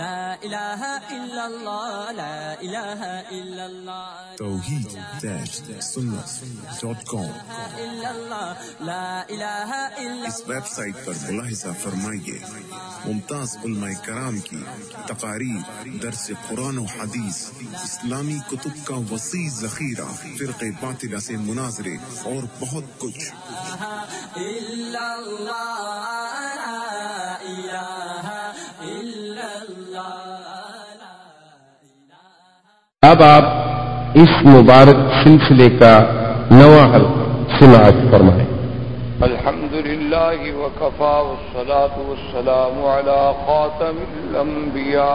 لا إله إلا الله لا إله إلا الله. توحید اس ویب سائٹ پر ملاحظہ فرمائیے۔ ممتاز علماء کرام کی تقاریر درس قرآن و حدیث اسلامی کتب کا وسیع ذخیرہ فرق باطلہ سے مناظرے اور بہت کچھ۔ إلا اب آپ اس مبارک سلسلے کا نواں حلقہ سماعت فرمائیں۔ الحمد لله وكفى والصلاة والسلام على خاتم الأنبياء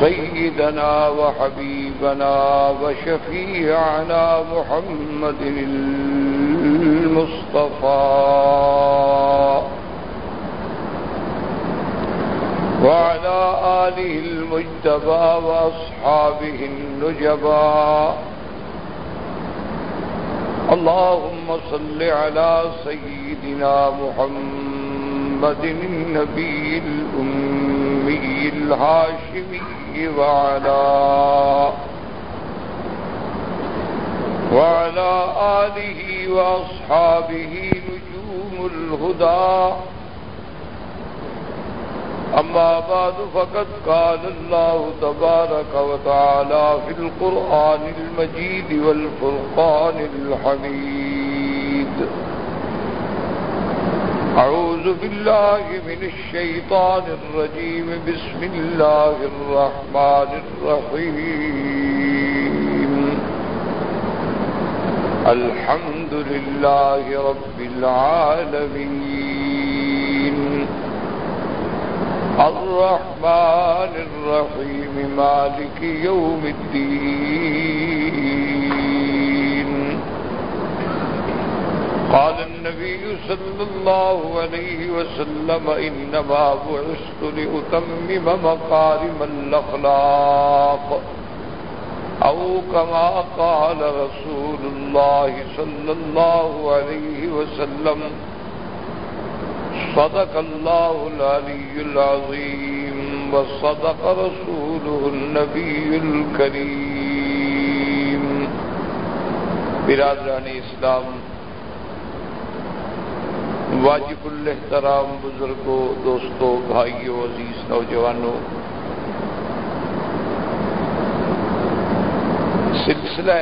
سيدنا وحبيبنا وشفيعنا محمد المصطفى وعلى آله المجتبى وأصحابه النجبى. اللهم صل على سيدنا محمد النبي الأمي الهاشمي وعلى وعلى آله وأصحابه نجوم الهدى. أما بعد، فقد قال الله تبارك وتعالى في القرآن المجيد والفرقان الحميد. أعوذ بالله من الشيطان الرجيم. بسم الله الرحمن الرحيم. الحمد لله رب العالمين. الرحمن الرحيم، مالك يوم الدين. قال النبي صلى الله عليه وسلم، إنما بعثت لأتمم مقارم الأخلاق، أو كما قال رسول الله صلى الله عليه وسلم صدق الله العلي العظيم وصدق رسوله النبي الكريم. برادران اسلام، واجب الاحترام بزرگوں، دوستوں، بھائیوں، عزیز نوجوانوں، سلسلہ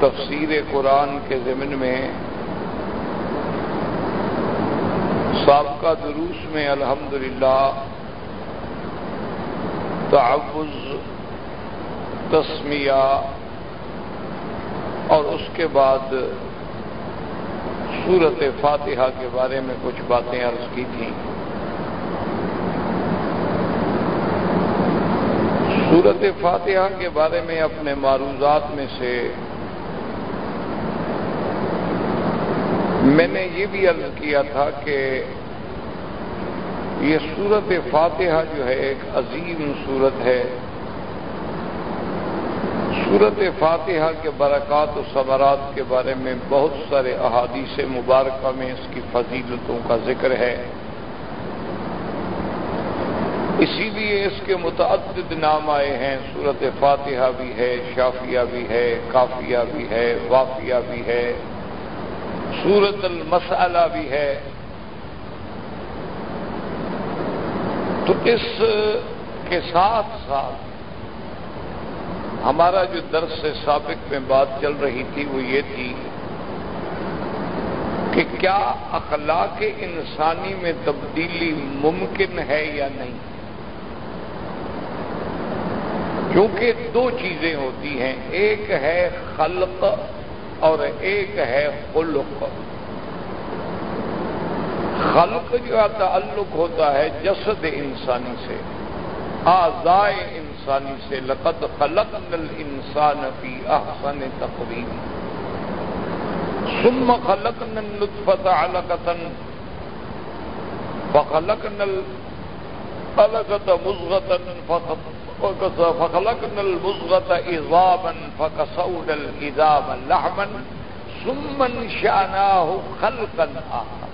تفسیر قرآن کے ضمن میں سابقہ دروس میں الحمدللہ تعوض تسمیہ اور اس کے بعد صورت فاتحہ کے بارے میں کچھ باتیں عرض کی تھیں۔ صورت فاتحہ کے بارے میں اپنے معروضات میں سے میں نے یہ بھی عرض کیا تھا کہ یہ صورت فاتحہ جو ہے ایک عظیم صورت ہے۔ صورت فاتحہ کے برکات و ثمرات کے بارے میں بہت سارے احادیث مبارکہ میں اس کی فضیلتوں کا ذکر ہے۔ اسی لیے اس کے متعدد نام آئے ہیں۔ صورت فاتحہ بھی ہے، شافیہ بھی ہے، کافیہ بھی ہے، وافیہ بھی ہے۔ سورت المسئلہ بھی ہے۔ تو اس کے ساتھ ساتھ ہمارا جو درس سے سابق میں بات چل رہی تھی وہ یہ تھی کہ کیا اخلاق انسانی میں تبدیلی ممکن ہے یا نہیں؟ کیونکہ دو چیزیں ہوتی ہیں، ایک ہے خلق اور ایک ہے خلق. خلق جو تعلق ہوتا ہے جسد انسانی سے، آزائے انسانی سے. لقد خلق نل انسان فی احسن تقریب ثم خلق نل لطفت علقتن فخلق نل علقت فخلقنا المزغة عظاما فكسونا العظام لحما ثم انشأناه خلقا آخر.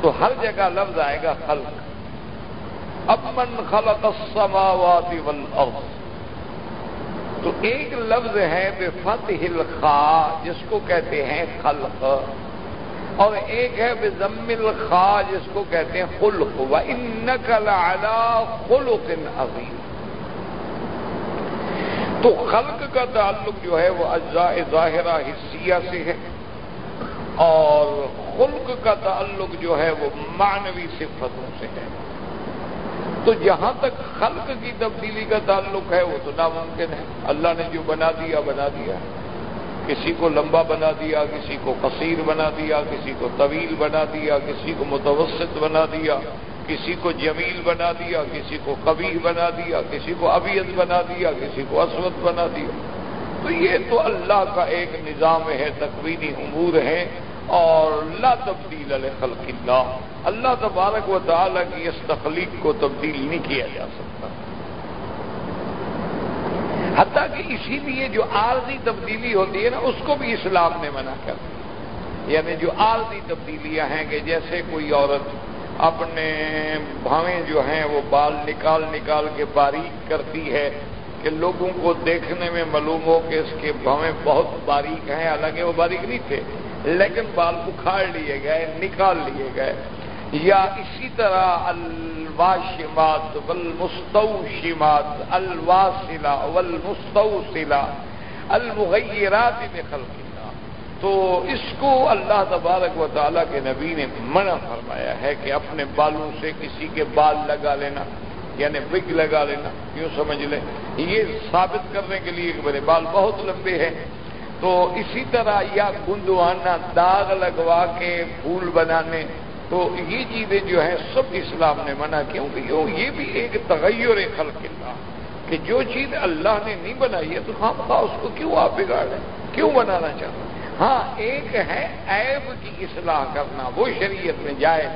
تو ہر جگہ لفظ آئے گا خلق. اب من خلق السماوات والارض. تو ایک لفظ ہے بے فتح الخا، جس کو کہتے ہیں خلق. اور ایک ہے بے ضم الخا جس کو کہتے ہیں خلق و ان خلق عظیم تو خلق کا تعلق جو ہے وہ اجزاء ظاہرہ حصیہ سے ہے، اور خلق کا تعلق جو ہے وہ معنوی صفتوں سے ہے۔ تو جہاں تک خلق کی تبدیلی کا تعلق ہے، وہ تو ناممکن ہے۔ اللہ نے جو بنا دیا بنا دیا کسی کو لمبا بنا دیا، کسی کو قصیر بنا دیا، کسی کو طویل بنا دیا، کسی کو متوسط بنا دیا، کسی کو جمیل بنا دیا، کسی کو کبھی بنا دیا، کسی کو ابیت بنا دیا، کسی کو اسود بنا دیا۔ تو یہ تو اللہ کا ایک نظام ہے تقوینی امور ہے اور لا تبدیل خلق اللہ۔ اللہ تبارک و تعالیٰ کی اس تخلیق کو تبدیل نہیں کیا جا سکتا۔ حتیٰ کہ اسی لیے جو عارضی تبدیلی ہوتی ہے نا، اس کو بھی اسلام نے منع کر یعنی جو عارضی تبدیلیاں ہیں کہ جیسے کوئی عورت اپنے بھاویں جو ہیں، وہ بال نکال نکال کے باریک کرتی ہے کہ لوگوں کو دیکھنے میں معلوم ہو کہ اس کے بھاویں بہت باریک ہیں، حالانکہ وہ باریک نہیں تھے، لیکن بال اکھاڑ لیے گئے، نکال لیے گئے۔ یا اسی طرح اللہ الواشمات والمستوشمات الواسلہ والمستوسلہ المغیرات میں خلق تو اس کو اللہ تبارک و تعالیٰ کے نبی نے منع فرمایا ہے کہ اپنے بالوں سے کسی کے بال لگا لینا یعنی وگ لگا لینا کیوں سمجھ لیں۔ یہ ثابت کرنے کے لیے کہ میرے بال بہت لمبے ہیں۔ تو اسی طرح یا گندوانا داغ لگوا کے پھول بنانے تو یہ چیزیں جو ہیں سب اسلام نے منع کیونکہ یہ بھی ایک تغیر خلق اللہ کہ جو چیز اللہ نے نہیں بنائی ہے تو ہم خواہ اس کو کیوں آپ بگاڑیں کیوں بنانا چاہتے ہاں ایک ہے عیب کی اصلاح کرنا، وہ شریعت میں جائے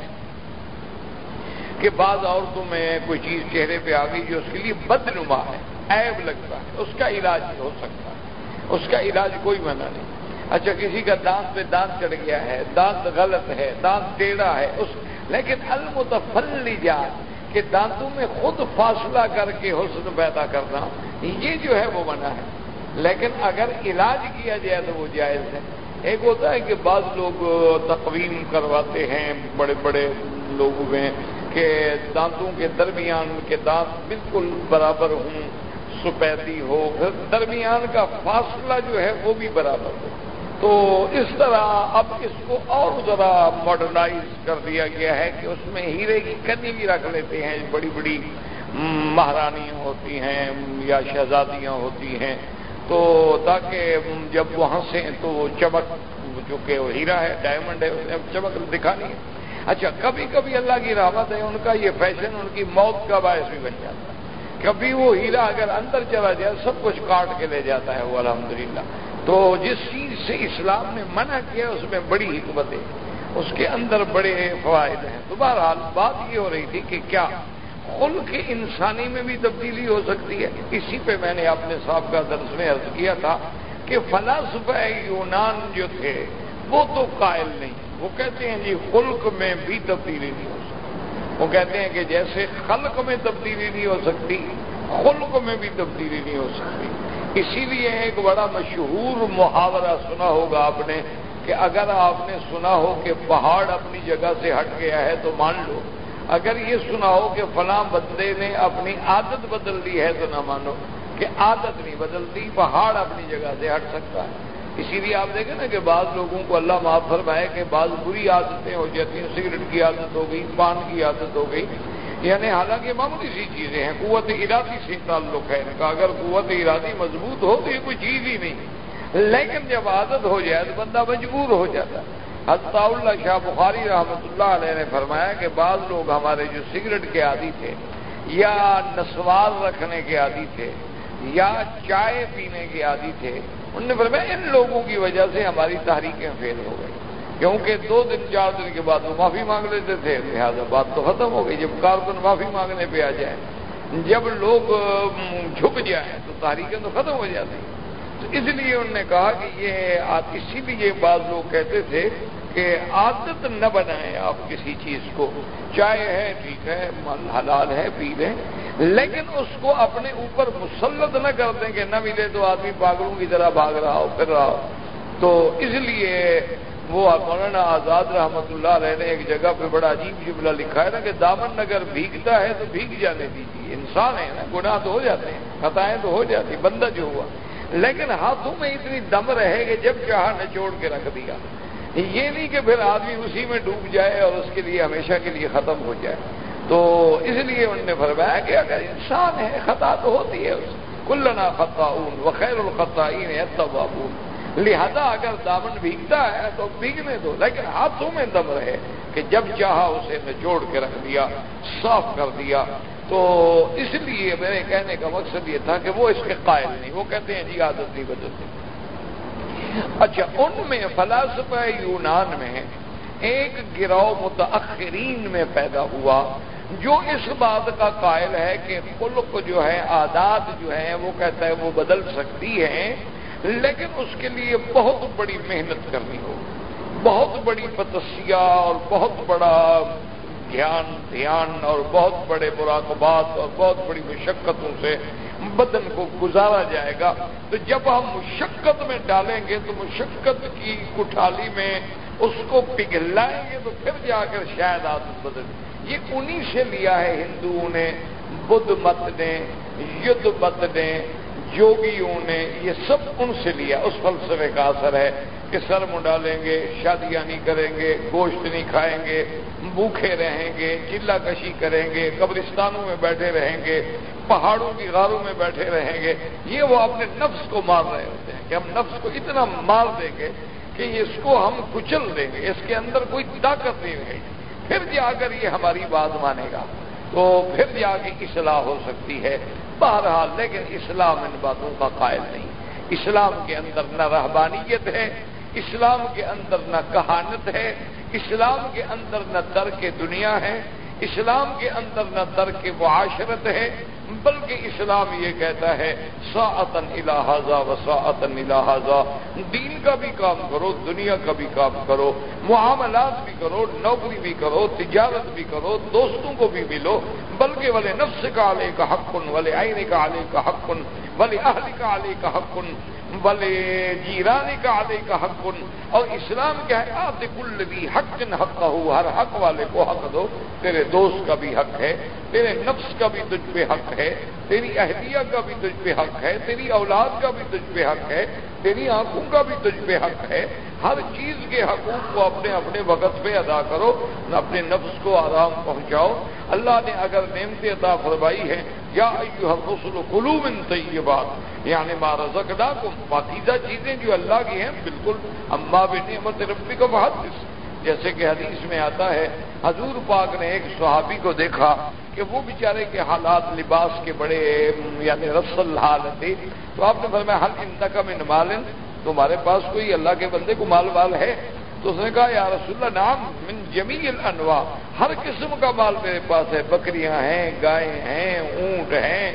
کہ بعض عورتوں میں کوئی چیز چہرے پہ آ گئی جو اس کے لیے بدنما ہے، عیب لگتا ہے، اس کا علاج ہو سکتا ہے اس کا علاج کوئی منع نہیں۔ اچھا کسی کا دانت پہ دانت چڑھ گیا ہے، دانت غلط ہے، دانت ٹیڑھا ہے، اس لیکن المتفلی جات کہ دانتوں میں خود فاصلہ کر کے حسن پیدا کرنا یہ جو ہے وہ منع ہے۔ لیکن اگر علاج کیا جائے تو وہ جائز ہے۔ ایک ہوتا ہے کہ بعض لوگ تقویم کرواتے ہیں، بڑے بڑے لوگوں میں کہ دانتوں کے درمیان کے دانت بالکل برابر ہوں سپیدی ہو درمیان کا فاصلہ جو ہے وہ بھی برابر ہو۔ تو اس طرح اب اس کو اور ذرا ماڈرنائز کر دیا گیا ہے کہ اس میں ہیرے کی کنی بھی رکھ لیتے ہیں، بڑی بڑی مہارانیاں ہوتی ہیں یا شہزادیاں ہوتی ہیں۔ تو تاکہ جب وہ ہنسیں تو چمک، جو کہ وہ ہیرا ہے ڈائمنڈ ہے اسے چمک دکھانی ہے۔ اچھا کبھی کبھی اللہ کی رحمت ہے، ان کا یہ فیشن ان کی موت کا باعث بھی بن جاتا ہے۔ کبھی وہ ہیرا اگر اندر چلا جائے، سب کچھ کاٹ کے لے جاتا ہے، وہ الحمدللہ۔ تو جس چیز سے اسلام نے منع کیا اس میں بڑی حکمت ہے اس کے اندر بڑے فوائد ہیں۔ تو بہرحال بات یہ ہو رہی تھی کہ کیا خلق انسانی میں بھی تبدیلی ہو سکتی ہے؟ اسی پہ میں نے اپنے صاحب کا درس میں عرض کیا تھا کہ فلاسفہ یونان جو تھے، وہ تو قائل نہیں۔ وہ کہتے ہیں جی خلق میں بھی تبدیلی نہیں ہو سکتی۔ وہ کہتے ہیں کہ جیسے خلق میں تبدیلی نہیں ہو سکتی، خلق میں بھی تبدیلی نہیں ہو سکتی۔ اسی لیے ایک بڑا مشہور محاورہ سنا ہوگا آپ نے کہ اگر آپ نے سنا ہو کہ پہاڑ اپنی جگہ سے ہٹ گیا ہے تو مان لو، اگر یہ سنا ہو کہ فلاں بندے نے اپنی عادت بدل دی ہے تو نہ مانو، کہ عادت نہیں بدلتی، پہاڑ اپنی جگہ سے ہٹ سکتا ہے۔ اسی لیے آپ دیکھیں نا کہ بعض لوگوں کو اللہ معاف فرمائے کہ بعض بری عادتیں ہو جاتی ہیں، سگریٹ کی عادت ہو گئی، پان کی عادت ہو گئی۔ یعنی حالانکہ معمولی سی چیزیں ہیں، قوت ارادی سے تعلق ہے۔ ان کا اگر قوت ارادی مضبوط ہو تو یہ کوئی چیز ہی نہیں۔ لیکن جب عادت ہو جائے تو بندہ مجبور ہو جاتا ہے۔ حضا اللہ شاہ بخاری رحمۃ اللہ علیہ نے فرمایا کہ بعض لوگ ہمارے جو سگریٹ کے عادی تھے، یا نسوار رکھنے کے عادی تھے، یا چائے پینے کے عادی تھے انہوں نے فرمایا ان لوگوں کی وجہ سے ہماری تحریکیں فیل ہو گئی کیونکہ دو دن، چار دن کے بعد وہ معافی مانگ لیتے تھے، لہٰذا بات تو ختم ہو گئی۔ جب کارکن معافی مانگنے پہ آ جائیں جب لوگ جھک جائیں تو تحریکیں تو ختم ہو جاتی۔ تو اس لیے انہوں نے کہا کہ یہ اسی لیے بعض لوگ کہتے تھے کہ عادت نہ بنائیں آپ کسی چیز کو۔ چائے ہے، ٹھیک ہے حلال ہے، پی لیں۔ لیکن اس کو اپنے اوپر مسلط نہ کر دیں کہ نہ ملے تو آدمی پاگلوں کی طرح بھاگ رہا ہو، پھر رہا ہو۔ تو اس لیے وہ مولانا آزاد رحمت اللہ علیہ نے ایک جگہ پہ بڑا عجیب جملہ لکھا ہے نا کہ دامن اگر بھیگتا ہے تو بھیگ جانے دیجیے انسان ہے نا، گناہ تو ہو جاتے ہیں، خطائیں تو ہو جاتی بندہ جو ہوا۔ لیکن ہاتھوں میں اتنی دم رہے کہ جب چاہا نچوڑ کے رکھ دیا۔ یہ نہیں کہ پھر آدمی اسی میں ڈوب جائے اور اس کے لیے ہمیشہ کے لیے ختم ہو جائے۔ تو اس لیے انہوں نے فرمایا کہ اگر انسان ہے، خطا تو ہوتی ہے اس کلنا خطاون وخیر الخطائین التوابون۔ لہذا اگر دامن بھیگتا ہے تو بھیگنے دو، لیکن ہاتھوں میں دم رہے کہ جب چاہا اسے نچوڑ کے رکھ دیا، صاف کر دیا۔ تو اس لیے میرے کہنے کا مقصد یہ تھا کہ وہ اس کے قائل نہیں، وہ کہتے ہیں جی عادت نہیں بدلتی۔ اچھا ان میں فلاسفہ یونان میں ایک گروہ متاخرین میں پیدا ہوا جو اس بات کا قائل ہے کہ خلق جو ہے، عادات جو ہیں، وہ کہتا ہے وہ بدل سکتی ہیں۔ لیکن اس کے لیے بہت بڑی محنت کرنی ہو۔ بہت بڑی پتسیا اور بہت بڑا دھیان دھیان اور بہت بڑے مراقبات اور بہت بڑی مشقتوں سے بدن کو گزارا جائے گا۔ تو جب ہم مشقت میں ڈالیں گے تو مشقت کی کٹھالی میں اس کو پگھلائیں گے تو پھر جا کر شاید عادت بدل یہ انہی سے لیا ہے ہندوؤں نے۔ بدھ مت نے یدھ مت نے یوگیوں نے یہ سب ان سے لیا۔ اس فلسفے کا اثر ہے کہ سر منڈالیں گے، شادیاں نہیں کریں گے، گوشت نہیں کھائیں گے بھوکھے رہیں گے، چلا کشی کریں گے، قبرستانوں میں بیٹھے رہیں گے، پہاڑوں کی غاروں میں بیٹھے رہیں گے۔ یہ وہ اپنے نفس کو مار رہے ہوتے ہیں کہ ہم نفس کو اتنا مار دیں گے کہ اس کو ہم کچل دیں گے، اس کے اندر کوئی طاقت نہیں رہے گی۔ پھر جا کر یہ ہماری بات مانے گا۔ تو پھر بھی آگے اصلاح ہو سکتی ہے۔ بہرحال، لیکن اسلام ان باتوں کا قائل نہیں۔ اسلام کے اندر نہ رہبانیت ہے، اسلام کے اندر نہ کہانت ہے، اسلام کے اندر نہ ترک دنیا ہے، اسلام کے اندر نہ ترک معاشرت ہے۔ بلکہ اسلام یہ کہتا ہے ساعتن الحاظہ و ساعتن الحاظہ دین کا بھی کام کرو، دنیا کا بھی کام کرو، معاملات بھی کرو، نوکری بھی کرو، تجارت بھی کرو، دوستوں کو بھی ملو۔ بلکہ والے نفس کا علیہ کا حق کن والے آئین کا علیہ کا حق کن والے اہل کا علیہ کا حق کن بلے جیرانی کا علیہ کا حق۔ کن اور اسلام کیا ہے آپ کل بھی حق کن حق کا ہو ہر حق والے کو حق دو۔ تیرے دوست کا بھی حق ہے، تیرے نفس کا بھی تجھ پہ حق ہے۔ تیری اہلیہ کا بھی تجھ پہ حق ہے، تیری اولاد کا بھی تجھ پہ حق ہے، تیری آنکھوں کا بھی تجھ پہ حق ہے۔ ہر چیز کے حقوق کو اپنے اپنے وقت پہ ادا کرو اپنے نفس کو آرام پہنچاؤ۔ اللہ نے اگر نعمت عطا فرمائی ہے یا رسول قلوب ان طیبات یعنی مارزکدا کو پاکیزہ چیزیں جو اللہ کی ہیں، بالکل، اما بے نعمت ربی کا بہت جیسے کہ حدیث میں آتا ہے، حضور پاک نے ایک صحابی کو دیکھا کہ وہ بیچارے کے حالات لباس کے بڑے یعنی رسل حال تھے۔ تو آپ نے فرمایا حل انتقام ان مالن تمہارے پاس کوئی اللہ کے بندے کو مال وال ہے؟ تو اس نے کہا، یا رسول اللہ نام من جمیل الانواع۔ ہر قسم کا مال میرے پاس ہے، بکریاں ہیں، گائے ہیں، اونٹ ہیں۔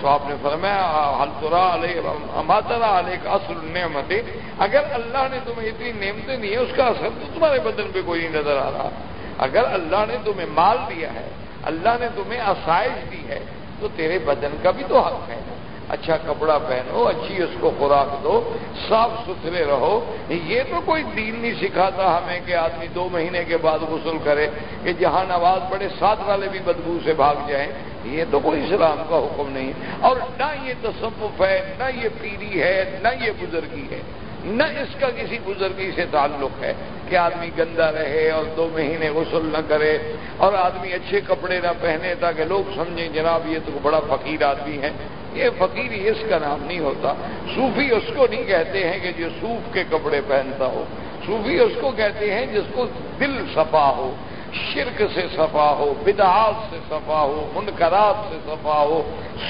تو آپ نے فرمایا، حل علیہ علیہ کا اصل نعمت اگر اللہ نے تمہیں اتنی نعمتیں دی ہیں، اس کا اثر تو تمہارے بدن پہ کوئی نہیں نظر آ رہا۔ اگر اللہ نے تمہیں مال دیا ہے، اللہ نے تمہیں آسائش دی ہے، تو تیرے بدن کا بھی تو حق ہے۔ اچھا کپڑا پہنو، اچھی اس کو خوراک دو، صاف ستھرے رہو۔ یہ تو کوئی دین نہیں سکھاتا ہمیں کہ آدمی دو مہینے کے بعد غسل کرے، کہ جہاں نواز پڑے ساتھ والے بھی بدبو سے بھاگ جائیں۔ یہ تو کوئی اسلام کا حکم نہیں اور نہ یہ تصوف ہے، نہ یہ پیری ہے، نہ یہ بزرگی ہے۔ نہ اس کا کسی بزرگی سے تعلق ہے کہ آدمی گندا رہے اور دو مہینے غسل نہ کرے اور آدمی اچھے کپڑے نہ پہنے تاکہ لوگ سمجھیں، جناب یہ تو بڑا فقیر آدمی ہے۔ یہ فقیر اس کا نام نہیں ہوتا۔ صوفی اس کو نہیں کہتے ہیں کہ جو صوف کے کپڑے پہنتا ہو۔ صوفی اس کو کہتے ہیں جس کو دل صفا ہو۔ شرک سے صفا ہو، بدعات سے صفا ہو، منکرات سے صفا ہو،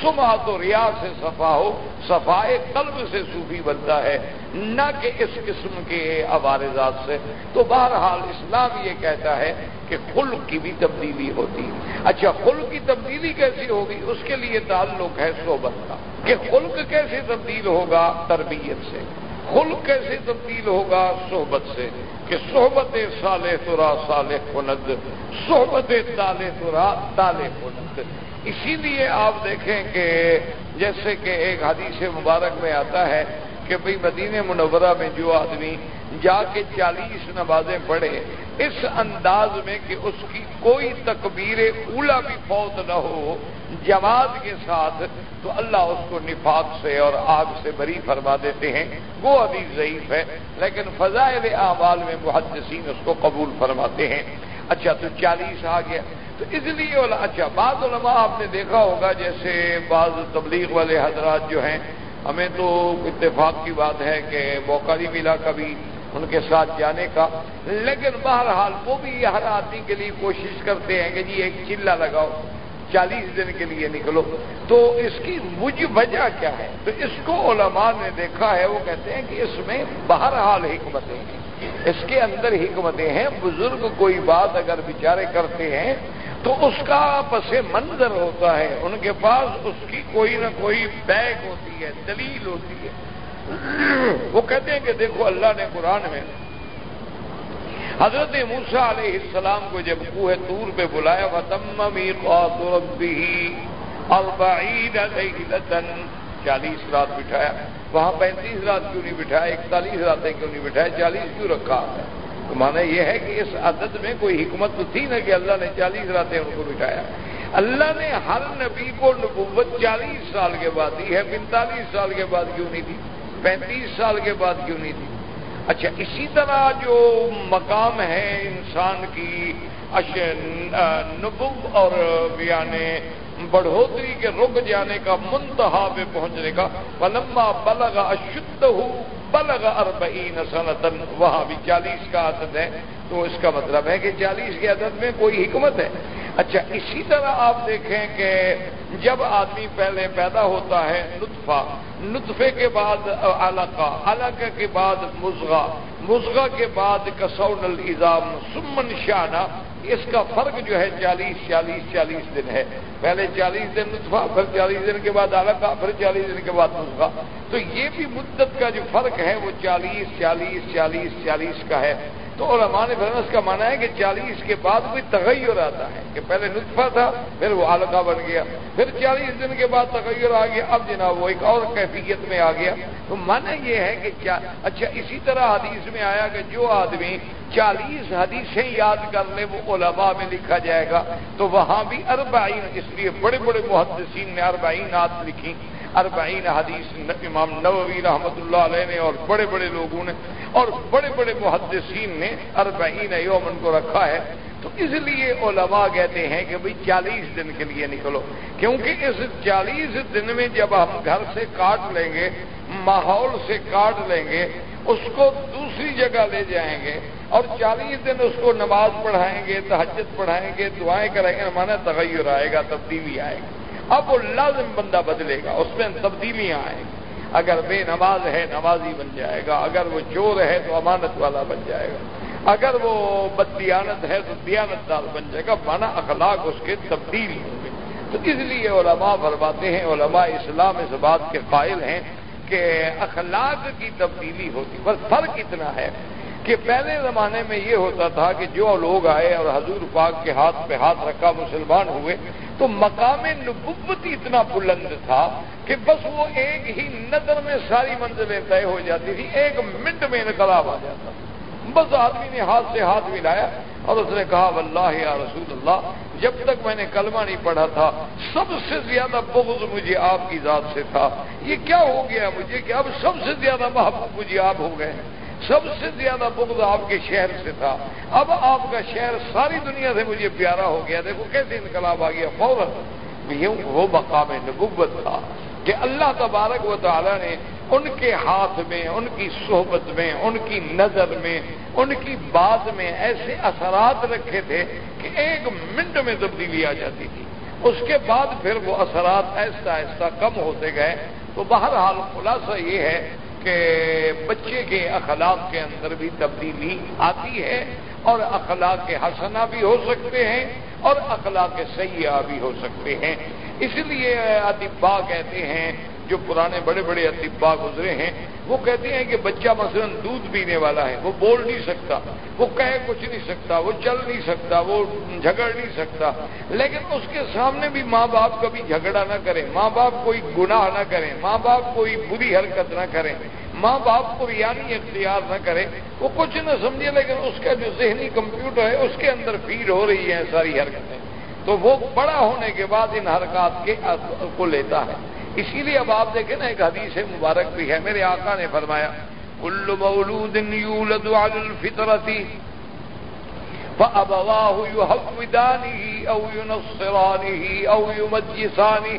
سماعت و ریاض سے صفا ہو، صفائے قلب سے صوفی بنتا ہے، نہ کہ اس قسم کے عوارضات سے۔ تو بہرحال اسلام یہ کہتا ہے کہ خلق کی بھی تبدیلی ہوتی اچھا خلق کی تبدیلی کیسی ہوگی؟ اس کے لیے تعلق ہے صحبت کا۔ کہ خلق کیسے تبدیل ہوگا؟ تربیت سے۔ خلق کیسے تبدیل ہوگا؟ صحبت سے۔ کہ صحبت سالے ترا، صالح کند، صحبت تالے ترا تالے کند۔ اسی لیے آپ دیکھیں کہ جیسے کہ ایک حدیث مبارک میں آتا ہے کہ بھئی مدینہ منورہ میں جو آدمی جا کے چالیس نمازیں پڑھے، اس انداز میں کہ اس کی کوئی تکبیر اولا بھی فوت نہ ہو جماعت کے ساتھ، تو اللہ اس کو نفاق سے اور آگ سے بری فرما دیتے ہیں۔ وہ ابھی ضعیف ہے، لیکن فضائل اعمال میں محدثین اس کو قبول فرماتے ہیں۔ اچھا تو چالیس آ گیا۔ تو اس لیے اچھا بعض علماء آپ نے دیکھا ہوگا، جیسے بعض تبلیغ والے حضرات جو ہیں، ہمیں تو اتفاق کی بات ہے کہ موقع نہیں ملا کبھی ان کے ساتھ جانے کا۔ لیکن بہرحال وہ بھی ہر آدمی کے لیے کوشش کرتے ہیں کہ جی ایک چلا لگاؤ، چالیس دن کے لیے نکلو۔ تو اس کی مجھ وجہ کیا ہے؟ تو اس کو علماء نے دیکھا ہے، وہ کہتے ہیں کہ اس میں بہرحال حکمتیں ہیں۔ اس کے اندر حکمتیں ہیں۔ بزرگ کوئی بات اگر بیچارے کرتے ہیں، تو اس کا پس منظر ہوتا ہے۔ ان کے پاس اس کی کوئی نہ کوئی بیگ ہوتی ہے، دلیل ہوتی ہے۔ وہ کہتے ہیں کہ دیکھو اللہ نے قرآن میں حضرت موسا علیہ السلام کو جب کوہ تور پہ بلایا چالیس رات بٹھایا۔ وہاں پینتیس رات کیوں نہیں بٹھایا؟ اکتالیس راتیں کیوں نہیں بٹھایا؟ چالیس کیوں رکھا؟ تو مانا یہ ہے کہ اس عدد میں کوئی حکمت تو تھی نا کہ اللہ نے چالیس راتیں ان کو بٹھایا۔ اللہ نے ہر نبی کو نبوت چالیس سال کے بعد دی ہے، پینتالیس سال کے بعد کیوں نہیں دی؟ پینتیس سال کے بعد کیوں نہیں دی اچھا اسی طرح جو مقام ہے انسان کی نبو اور یعنی بڑھوتری کے رک جانے کا منتہا پہ پہنچنے کا پلما بلغ اشد ہو بلغ اربعین سنتن وہاں بھی چالیس کا عدد ہے۔ تو اس کا مطلب ہے کہ چالیس کے عدد میں کوئی حکمت ہے۔ اچھا اسی طرح آپ دیکھیں کہ جب آدمی پہلے پیدا ہوتا ہے نطفہ، نطفے کے بعد علقہ علقہ کے بعد مزغہ مزغہ کے بعد کسون الزام سمن شانہ اس کا فرق جو ہے چالیس چالیس چالیس دن ہے۔ پہلے چالیس دن نسخہ پھر چالیس دن کے بعد الگ پھر چالیس دن کے بعد نسخہ تو یہ بھی مدت کا جو فرق ہے وہ چالیس چالیس چالیس چالیس کا ہے۔ تو علماء نے فرنس کا مانا ہے کہ چالیس کے بعد کوئی تغیر آتا ہے کہ پہلے نطفہ تھا، پھر وہ علقہ بن گیا، پھر چالیس دن کے بعد تغیر آ گیا، اب جناب وہ ایک اور کیفیت میں آ گیا۔ تو مانا یہ ہے کہ کیا اچھا اسی طرح حدیث میں آیا کہ جو آدمی چالیس حدیثیں یاد کر لے، وہ علماء میں لکھا جائے گا۔ تو وہاں بھی اربعین، اس لیے بڑے بڑے محدثین نے اربعین آت لکھی۔ اربعین حدیث امام نووی رحمۃ اللہ علیہ نے اور بڑے بڑے لوگوں نے اور بڑے بڑے محدثین نے اربعین یومن کو رکھا ہے۔ تو اس لیے علماء کہتے ہیں کہ بھئی چالیس دن کے لیے نکلو۔ کیونکہ اس چالیس دن میں جب ہم گھر سے کاٹ لیں گے، ماحول سے کاٹ لیں گے، اس کو دوسری جگہ لے جائیں گے اور چالیس دن اس کو نماز پڑھائیں گے تحجت پڑھائیں گے، دعائیں کرائیں گے مانا تغیر آئے گا، تبدیلی آئے گی اب وہ لازم بندہ بدلے گا، اس میں تبدیلیاں آئیں گی۔ اگر بے نماز ہے، نمازی بن جائے گا۔ اگر وہ چور ہے، تو امانت والا بن جائے گا۔ اگر وہ بدیانت ہے، تو دیانت دار بن جائے گا۔ مانا اخلاق اس کے تبدیل ہوں گے۔ تو اس لیے علماء فرماتے ہیں، علماء اسلام اس بات کے قائل ہیں کہ اخلاق کی تبدیلی ہوتی، بس فرق اتنا ہے۔ کہ پہلے زمانے میں یہ ہوتا تھا کہ جو لوگ آئے اور حضور پاک کے ہاتھ پہ ہاتھ رکھا، مسلمان ہوئے، تو مقام نبوت اتنا بلند تھا کہ بس وہ ایک ہی نظر میں ساری منزلیں طے ہو جاتی تھی ایک منٹ میں انقلاب آ جاتا بس آدمی نے ہاتھ سے ہاتھ ملایا اور اس نے کہا، واللہ یا رسول اللہ، جب تک میں نے کلمہ نہیں پڑھا تھا، سب سے زیادہ بغض مجھے آپ کی ذات سے تھا۔ یہ کیا ہو گیا مجھے کہ اب سب سے زیادہ محبوب مجھے آپ ہو گئے سب سے زیادہ بغض آپ کے شہر سے تھا۔ اب آپ کا شہر ساری دنیا سے مجھے پیارا ہو گیا۔ دیکھو کیسے انقلاب آ گیا۔ فوراً وہ مقام نبوت تھا کہ اللہ تبارک و تعالیٰ نے ان کے ہاتھ میں، ان کی صحبت میں، ان کی نظر میں، ان کی بات میں ایسے اثرات رکھے تھے کہ ایک منٹ میں تبدیلی آ جاتی تھی۔ اس کے بعد پھر وہ اثرات ایسا ایسا کم ہوتے گئے۔ تو بہرحال خلاصہ یہ ہے کہ بچے کے اخلاق کے اندر بھی تبدیلی آتی ہے اور اخلاق کے حسنہ بھی ہو سکتے ہیں اور اخلاق سیاح بھی ہو سکتے ہیں۔ اس لیے ادبا کہتے ہیں جو پرانے بڑے بڑے اطبا گزرے ہیں، وہ کہتے ہیں کہ بچہ مثلا دودھ پینے والا ہے، وہ بول نہیں سکتا، وہ کہہ کچھ نہیں سکتا، وہ چل نہیں سکتا، وہ جھگڑ نہیں سکتا۔ لیکن اس کے سامنے بھی ماں باپ کبھی جھگڑا نہ کریں، ماں باپ کوئی گناہ نہ کریں، ماں باپ کوئی بری حرکت نہ کریں، ماں باپ کو یعنی اختیار نہ کرے وہ کچھ نہ سمجھے، لیکن اس کا جو ذہنی کمپیوٹر ہے، اس کے اندر فیڈ ہو رہی ہیں ساری حرکتیں۔ تو وہ بڑا ہونے کے بعد ان حرکات کے کو لیتا ہے۔ اسی لیے اب آپ دیکھیں نا، ایک حدیث مبارک بھی ہے۔ میرے آقا نے فرمایا، کل مولود یولد علی الفطرتی فأبواه يهودانه أو ينصرانه أو يمجسانه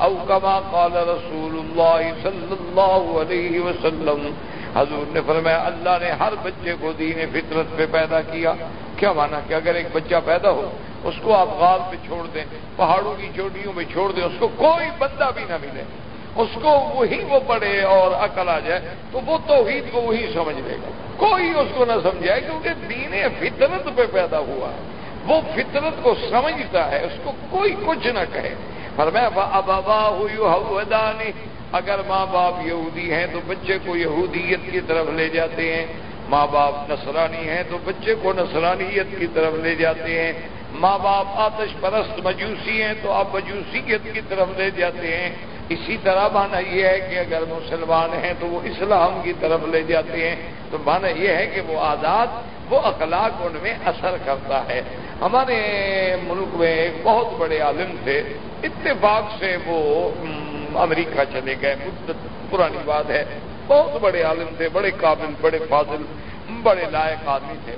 أو كما قال رسول الله صلى الله عليه وسلم۔ حضور نے فرمایا، اللہ نے ہر بچے کو دین فطرت پہ پیدا کیا۔ کیا مانا کہ اگر ایک بچہ پیدا ہو اس کو آپ غال پہ چھوڑ دیں، پہاڑوں کی چوٹیوں پہ چھوڑ دیں، اس کو کوئی بندہ بھی نہ ملے۔ اس کو وہی وہ پڑھے اور عقل آ جائے، تو وہ توحید کو وہی سمجھ لے گا۔ کوئی اس کو نہ سمجھائے، کیونکہ دین فطرت پہ پیدا ہوا ہے۔ وہ فطرت کو سمجھتا ہے، اس کو کوئی کچھ نہ کہے۔ پر میں ابا ہوئی اگر ماں باپ یہودی ہیں، تو بچے کو یہودیت کی طرف لے جاتے ہیں۔ ماں باپ نصرانی ہیں، تو بچے کو نصرانیت کی طرف لے جاتے ہیں۔ ماں باپ آتش پرست مجوسی ہیں تو آپ مجوسیت کی طرف لے جاتے ہیں۔ اسی طرح مانا یہ ہے کہ اگر مسلمان ہیں تو وہ اسلام کی طرف لے جاتے ہیں۔ تو مانا یہ ہے کہ وہ آزاد، وہ اخلاق ان میں اثر کرتا ہے۔ ہمارے ملک میں ایک بہت بڑے عالم تھے۔ اتفاق سے وہ امریکہ چلے گئے۔ مدت پرانی بات ہے۔ بہت بڑے عالم تھے، بڑے قابل، بڑے فاضل، بڑے لائق آدمی تھے۔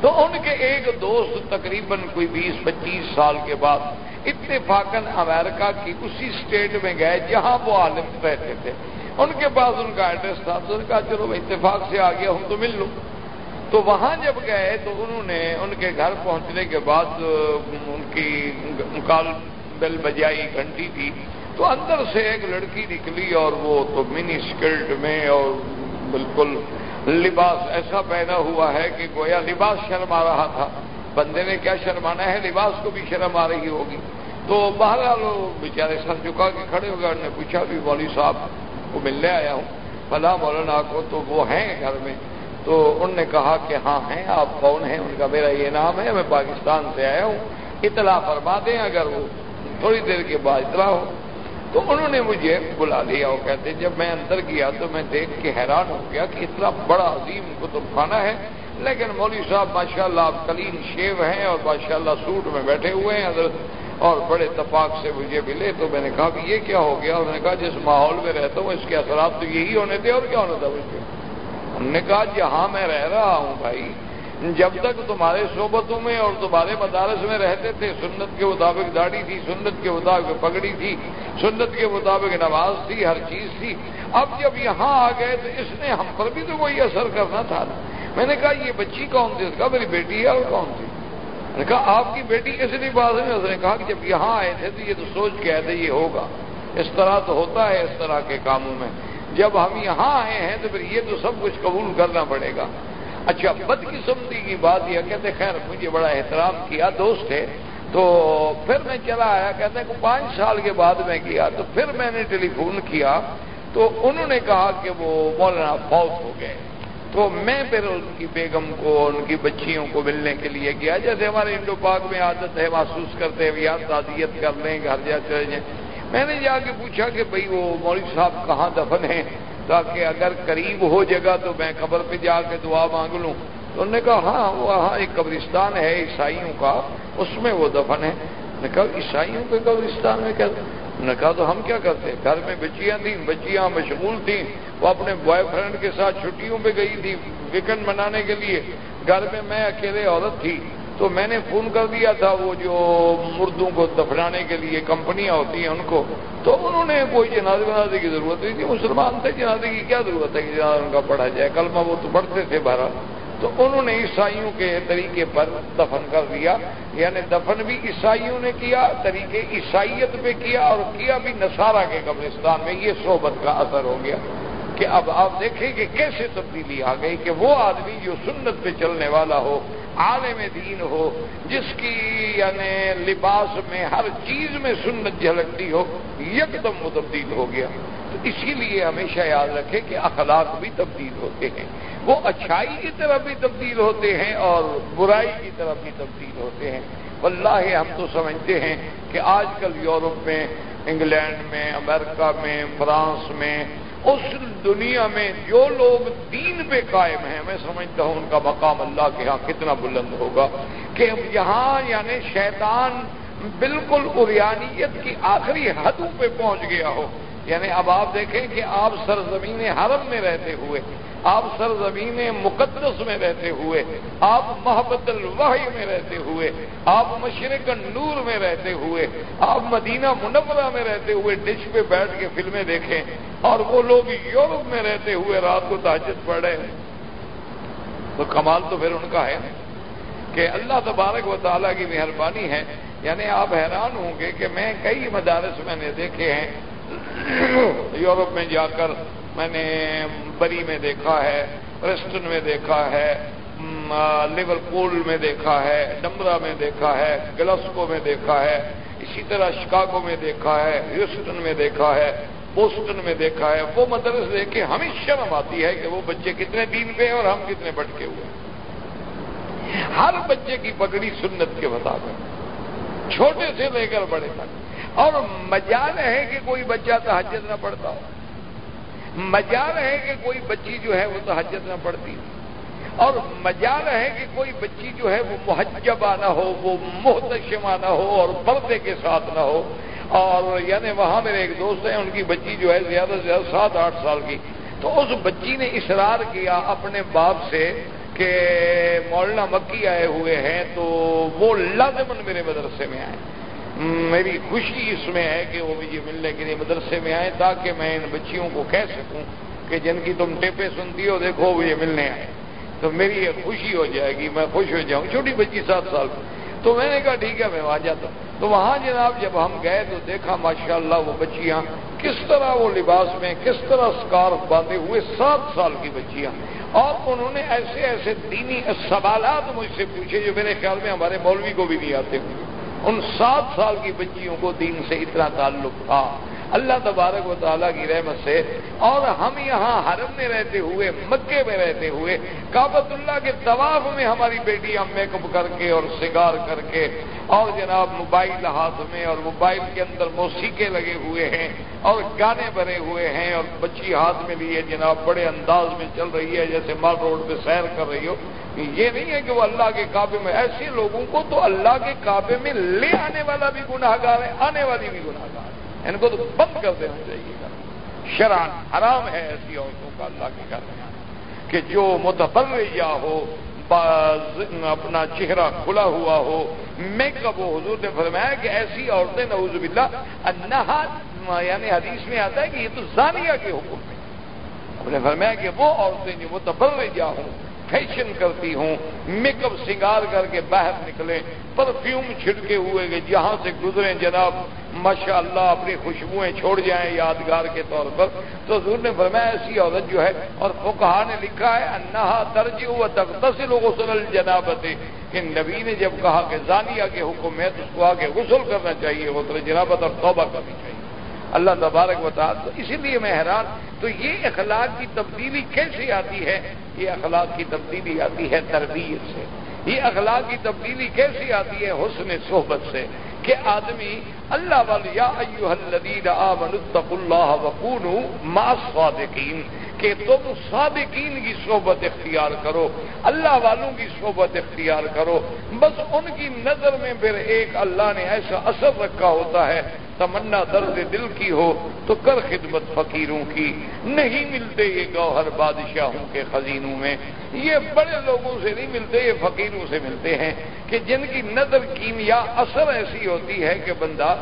تو ان کے ایک دوست تقریباً کوئی بیس پچیس سال کے بعد اتفاقاً امریکہ کی اسی اسٹیٹ میں گئے جہاں وہ عالم رہتے تھے۔ ان کے پاس ان کا ایڈریس تھا۔ تو کہا چلو اتفاق سے آ گیا ہوں تو مل لوں تو وہاں جب گئے تو انہوں نے ان کے گھر پہنچنے کے بعد ان کی کال بل بجائی گھنٹی تھی۔ تو اندر سے ایک لڑکی نکلی اور وہ تو منی اسکرٹ میں اور بالکل لباس ایسا پہنا ہوا ہے کہ گویا لباس شرما رہا تھا۔ بندے نے کیا شرمانا ہے؟ لباس کو بھی شرم آ رہی ہوگی۔ تو باہر بیچارے سر چکا کے کھڑے ہو گئے۔ انہوں نے پوچھا بھی مولوی صاحب کو ملنے آیا ہوں۔ فلاں مولانا کو تو وہ ہیں گھر میں۔ تو انہوں نے کہا کہ ہاں ہیں، آپ کون ہیں؟ ان کا میرا یہ نام ہے، میں پاکستان سے آیا ہوں۔ اطلاع فرما دیں اگر وہ تھوڑی دیر کے بعد اطلاع ہو۔ تو انہوں نے مجھے بلا لیا۔ وہ کہتے جب میں اندر گیا تو میں دیکھ کے حیران ہو گیا کہ اتنا بڑا عظیم کتب خانہ ہے۔ لیکن مولوی صاحب ماشاء اللہ آپ کلین شیو ہیں اور ماشاء اللہ سوٹ میں بیٹھے ہوئے ہیں، حضرت اور بڑے اتفاق سے مجھے ملے۔ تو میں نے کہا کہ یہ کیا ہو گیا؟ انہوں نے کہا، جس ماحول میں رہتا ہوں، اس کے اثرات تو یہی ہونے تھے اور کیا ہونا تھا مجھے انہوں نے کہا، جہاں میں رہ رہا ہوں بھائی جب تک تمہارے صحبتوں میں اور تمہارے مدارس میں رہتے تھے، سنت کے مطابق داڑھی تھی، سنت کے مطابق پگڑی تھی، سنت کے مطابق نماز تھی، ہر چیز تھی۔ اب جب یہاں آ گئے تو اس نے ہم پر بھی تو کوئی اثر کرنا تھا میں نے کہا، یہ بچی کون تھی؟ اس کا میری بیٹی ہے، اور کون تھی؟ میں نے کہا، آپ کی بیٹی کس لیے بات ہے اس نے کہا کہ جب یہاں آئے تھے تو یہ تو سوچ کے آئے تھے، یہ ہوگا۔ اس طرح تو ہوتا ہے اس طرح کے کاموں میں۔ جب ہم یہاں آئے ہیں تو پھر یہ تو سب کچھ قبول کرنا پڑے گا۔ اچھا بدقسمتی کی بات یہ کہتے خیر، مجھے بڑا احترام کیا، دوست ہے، تو پھر میں چلا آیا، کہتے ہیں کہ پانچ سال کے بعد میں کیا تو پھر میں نے ٹیلی فون کیا، تو انہوں نے کہا کہ وہ مولانا فوت ہو گئے۔ تو میں پھر ان کی بیگم کو، ان کی بچیوں کو ملنے کے لیے گیا۔ جیسے ہمارے انڈو پاک میں عادت ہے، محسوس کرتے ہیں یاد تعزیت کر لیں گھر جا چلے جائیں۔ میں نے جا کے پوچھا کہ بھائی، وہ مولوی صاحب کہاں دفن ہیں؟ تاکہ اگر قریب ہو جگہ تو میں خبر پہ جا کے دعا مانگ لوں۔ تو انہوں نے کہا ہاں وہاں ایک قبرستان ہے، عیسائیوں کا، اس میں وہ دفن ہے۔ نے کہا، عیسائیوں کے قبرستان میں کیا؟ نے کہا، تو ہم کیا کرتے؟ گھر میں بچیاں تھیں، بچیاں مشغول تھیں، وہ اپنے بوائے فرینڈ کے ساتھ چھٹیوں پہ گئی تھی ویکینڈ منانے کے لیے۔ گھر میں میں اکیلے عورت تھی۔ تو میں نے فون کر دیا تھا وہ جو مردوں کو دفنانے کے لیے کمپنیاں ہوتی ہیں ان کو، تو انہوں نے کوئی جنازے بنازے کی ضرورت نہیں تھی۔ مسلمان تھے، جنازے کی کیا ضرورت ہے کہ جنازہ ان کا پڑھا جائے؟ کلمہ وہ تو پڑھتے تھے بارہ تو انہوں نے عیسائیوں کے طریقے پر دفن کر دیا۔ یعنی دفن بھی عیسائیوں نے کیا، طریقے عیسائیت پہ کیا اور کیا بھی نصارہ کے قبرستان میں، یہ صحبت کا اثر ہو گیا۔ کہ اب آپ دیکھیں کہ کیسے تبدیلی آ گئی کہ وہ آدمی جو سنت پہ چلنے والا ہو، عالم دین ہو، جس کی یعنی لباس میں ہر چیز میں سنت جھلکتی ہو، یکدم وہ تبدیل ہو گیا۔ تو اسی لیے ہمیشہ یاد رکھے کہ اخلاق بھی تبدیل ہوتے ہیں۔ وہ اچھائی کی طرف بھی تبدیل ہوتے ہیں اور برائی کی طرف بھی تبدیل ہوتے ہیں۔ واللہ ہم تو سمجھتے ہیں کہ آج کل یورپ میں، انگلینڈ میں، امریکہ میں، فرانس میں اس دنیا میں جو لوگ دین پہ قائم ہیں، میں سمجھتا ہوں ان کا مقام اللہ کے ہاں کتنا بلند ہوگا کہ یہاں یعنی شیطان بالکل اریانیت کی آخری حدوں پہ پہنچ گیا ہو۔ یعنی اب آپ دیکھیں کہ آپ سرزمین حرم میں رہتے ہوئے آپ سرزمین مقدس میں رہتے ہوئے، آپ محبت الوحی میں رہتے ہوئے، آپ مشرق نور میں رہتے ہوئے، آپ مدینہ منورہ میں رہتے ہوئے ڈش پہ بیٹھ کے فلمیں دیکھیں اور وہ لوگ یورپ میں رہتے ہوئے رات کو تحجد پڑھ رہے ہیں۔ تو کمال تو پھر ان کا ہے کہ اللہ تبارک و تعالیٰ کی مہربانی ہے۔ یعنی آپ حیران ہوں گے کہ میں کئی مدارس میں نے دیکھے ہیں، یورپ میں جا کر میں نے بری میں دیکھا ہے پریسٹن میں دیکھا ہے لیورپول میں دیکھا ہے ڈمرا میں دیکھا ہے گلسکو میں دیکھا ہے، اسی طرح شکاگو میں دیکھا ہے، ہیوسٹن میں دیکھا ہے، بوسٹن میں دیکھا ہے۔ وہ مدرس دیکھ کے ہمیں شرم آتی ہے کہ وہ بچے کتنے دین پہ ہیں اور ہم کتنے بٹکے ہوئے ہیں۔ ہر بچے کی پگڑی سنت کے مطابق، چھوٹے سے لے کر بڑے تک۔ اور مجال ہے کہ کوئی بچہ تحجد نہ پڑتا ہو۔ مجال ہے کہ کوئی بچی جو ہے وہ تحجد نہ پڑتی اور مجال ہے کہ کوئی بچی جو ہے وہ محجبہ نہ ہو، وہ محتشمہ نہ ہو اور پردے کے ساتھ نہ ہو۔ اور یعنی وہاں میرے ایک دوست ہیں، ان کی بچی جو ہے زیادہ سے زیادہ سات آٹھ سال کی۔ تو اس بچی نے اصرار کیا اپنے باپ سے کہ مولانا مکی آئے ہوئے ہیں تو وہ لازمن میرے مدرسے میں آئے۔ میری خوشی اس میں ہے کہ وہ مجھے ملنے کے لیے مدرسے میں آئے تاکہ میں ان بچیوں کو کہہ سکوں کہ جن کی تم ٹیپے سنتی ہو، دیکھو وہ یہ ملنے آئے۔ تو میری یہ خوشی ہو جائے گی، میں خوش ہو جاؤں۔ چھوٹی بچی سات سال کی۔ تو میں نے کہا، ٹھیک ہے، میں وہاں جاتا ہوں۔ تو وہاں جناب جب ہم گئے تو دیکھا، ماشاءاللہ، وہ بچیاں کس طرح وہ لباس میں، کس طرح اسکارف باندھے ہوئے سات سال کی بچیاں۔ اور انہوں نے ایسے ایسے دینی سوالات مجھ سے پوچھے جو میرے خیال میں ہمارے مولوی کو بھی نہیں آتے ہوئے ان سات سال کی بچیوں کو دین سے اتنا تعلق تھا۔ اللہ تبارک و تعالیٰ کی رحمت سے۔ اور ہم یہاں حرم میں رہتے ہوئے، مکے میں رہتے ہوئے کابت اللہ کے طواف میں ہماری بیٹیاں میک اپ کر کے اور سگار کر کے، اور جناب موبائل ہاتھ میں اور موبائل کے اندر موسیقے لگے ہوئے ہیں، اور گانے بنے ہوئے ہیں، اور بچی ہاتھ میں لیے جناب بڑے انداز میں چل رہی ہے، جیسے مال روڈ پہ سیر کر رہی ہو۔ یہ نہیں ہے کہ وہ اللہ کے کعبے میں، ایسے لوگوں کو تو اللہ کے کعبے میں لے آنے والا بھی گناہ گار ہے، آنے والی بھی گناہ گار ہے۔ ان کو تو بند کر دینا چاہیے۔ گا شران حرام ہے ایسی عورتوں کا اللہ کے گھر میں۔ کہ جو متبریا ہو اپنا چہرہ کھلا ہوا ہو، میک اپ ہو، حضور نے فرمایا کہ ایسی عورتیں، نعوذ باللہ انہا یعنی حدیث میں آتا ہے کہ یہ تو زانیہ کے حکم میں ہم نے فرمایا کہ وہ عورتیں جو متبرجہ ہوں فیشن کرتی ہوں۔ میک اپ سنگار کر کے باہر نکلے پرفیوم چھڑکے ہوئے کہ جہاں سے گزرے جناب ماشاء اللہ اپنی خوشبوئیں چھوڑ جائیں یادگار کے طور پر۔ تو حضور نے فرمایا، ایسی عورت جو ہے، اور فکہ نے لکھا ہے، انہا درج و تختصل غسل الجنابت کہ نبی نے جب کہا کہ زانیہ کے حکم ہے، تو اس کو آگے غسل کرنا چاہیے، غسل جنابت اور توبہ کرنی چاہیے۔ اللہ تبارک بتا تو اسی لیے میں حیران، تو یہ اخلاق کی تبدیلی کیسے آتی ہے؟ یہ اخلاق کی تبدیلی آتی ہے تربیت سے۔ یہ اخلاق کی تبدیلی کیسے آتی ہے؟ حسن صحبت سے۔ کہ آدمی، اللہ والی اللہ وقون ما صادقین کہ تم صادقین کی صحبت اختیار کرو، اللہ والوں کی صحبت اختیار کرو۔ بس ان کی نظر میں پھر ایک اللہ نے ایسا اثر رکھا ہوتا ہے تمنا درد دل کی ہو تو کر خدمت فقیروں کی۔ نہیں ملتے یہ گوہر بادشاہوں کے خزینوں میں۔ یہ بڑے لوگوں سے نہیں ملتے، یہ فقیروں سے ملتے ہیں کہ جن کی نظر کیمیا اثر ایسی ہوتی ہے کہ بندہ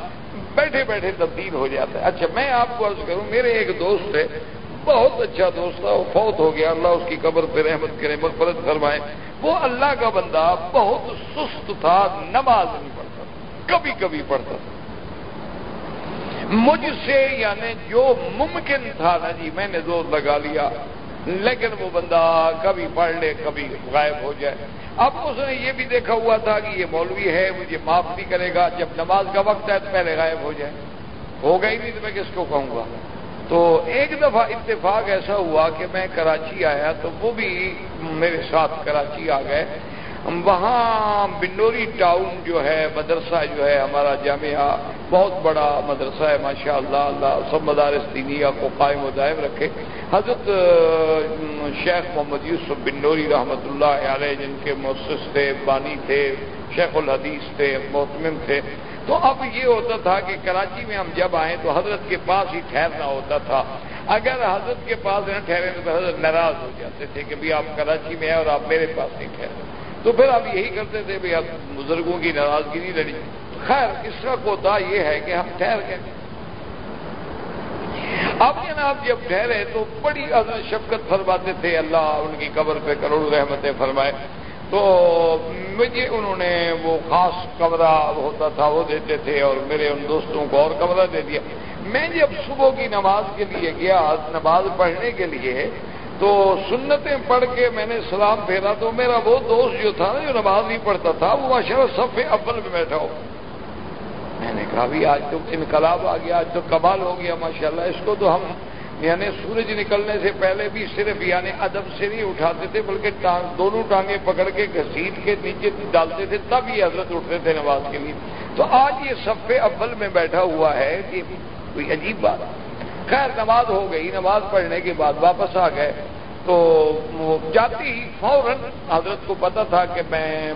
بیٹھے بیٹھے تبدیل ہو جاتا ہے۔ اچھا میں آپ کو عرض کروں، میرے ایک دوست ہے، بہت اچھا دوست تھا، وہ فوت ہو گیا۔ اللہ اس کی قبر پہ رحمت کرے، مغفرت فرمائے۔ وہ اللہ کا بندہ بہت سست تھا، نماز نہیں پڑھتا، کبھی کبھی پڑھتا تھا۔ مجھ سے یعنی جو ممکن تھا نا جی میں نے زور لگا لیا۔ لیکن وہ بندہ کبھی پڑھ لے، کبھی غائب ہو جائے۔ اب اس نے یہ بھی دیکھا ہوا تھا کہ یہ مولوی ہے، مجھے معاف نہیں کرے گا۔ جب نماز کا وقت ہے تو پہلے غائب ہو جائے۔ ہو گئی نہیں تو میں کس کو کہوں گا؟ تو ایک دفعہ اتفاق ایسا ہوا کہ میں کراچی آیا تو وہ بھی میرے ساتھ کراچی آ گئے۔ وہاں بنوری ٹاؤن جو ہے، مدرسہ جو ہے، ہمارا جامعہ بہت بڑا مدرسہ ہے ماشاء اللہ اللہ سب مدارس دینیا کو قائم و دائم رکھے۔ حضرت شیخ محمد یوسف بنوری رحمۃ اللہ علیہ، جن کے مؤسس تھے، بانی تھے، شیخ الحدیث تھے محتمم تھے۔ تو اب یہ ہوتا تھا کہ کراچی میں ہم جب آئیں تو حضرت کے پاس ہی ٹھہرنا ہوتا تھا۔ اگر حضرت کے پاس نہ ٹھہرے تو حضرت ناراض ہو جاتے تھے کہ بھی آپ کراچی میں ہیں اور آپ میرے پاس نہیں ٹھہرے۔ تو پھر آپ یہی کرتے تھے بھی اب بزرگوں کی ناراضگی نہیں لڑی۔ خیر، اس کا ہوتا یہ ہے کہ ہم ٹھہر گئے۔ اب جناب جب ٹھہرے تو بڑی حضرت شفقت فرماتے تھے۔ اللہ ان کی قبر پہ کروڑ رحمتیں فرمائے۔ تو مجھے انہوں نے وہ خاص کمرہ ہوتا تھا، وہ دیتے تھے اور میرے ان دوستوں کو اور کمرہ دے دیا۔ میں جب صبح کی نماز کے لیے گیا، نماز پڑھنے کے لیے تو سنتیں پڑھ کے میں نے سلام پھیرا تو میرا وہ دوست جو تھا نا جو نماز نہیں پڑھتا تھا، وہ ماشاء اللہ سب اول میں بیٹھا ہو۔ میں نے کہا بھی آج تو انقلاب آ گیا، آج تو کمال ہو گیا ماشاء اللہ اس کو تو ہم یعنی سورج نکلنے سے پہلے بھی صرف یعنی ادب سے نہیں اٹھاتے تھے، بلکہ دونوں ٹانگیں پکڑ کے گھسیٹ کے نیچے ڈالتے تھے، تب یہ حضرت اٹھتے تھے نماز کے لیے۔ تو آج یہ صفے اول میں بیٹھا ہوا ہے کہ کوئی عجیب بات خیر نماز ہو گئی، نماز پڑھنے کے بعد واپس آ گئے، تو جاتی ہی فوراً حضرت کو پتا تھا کہ میں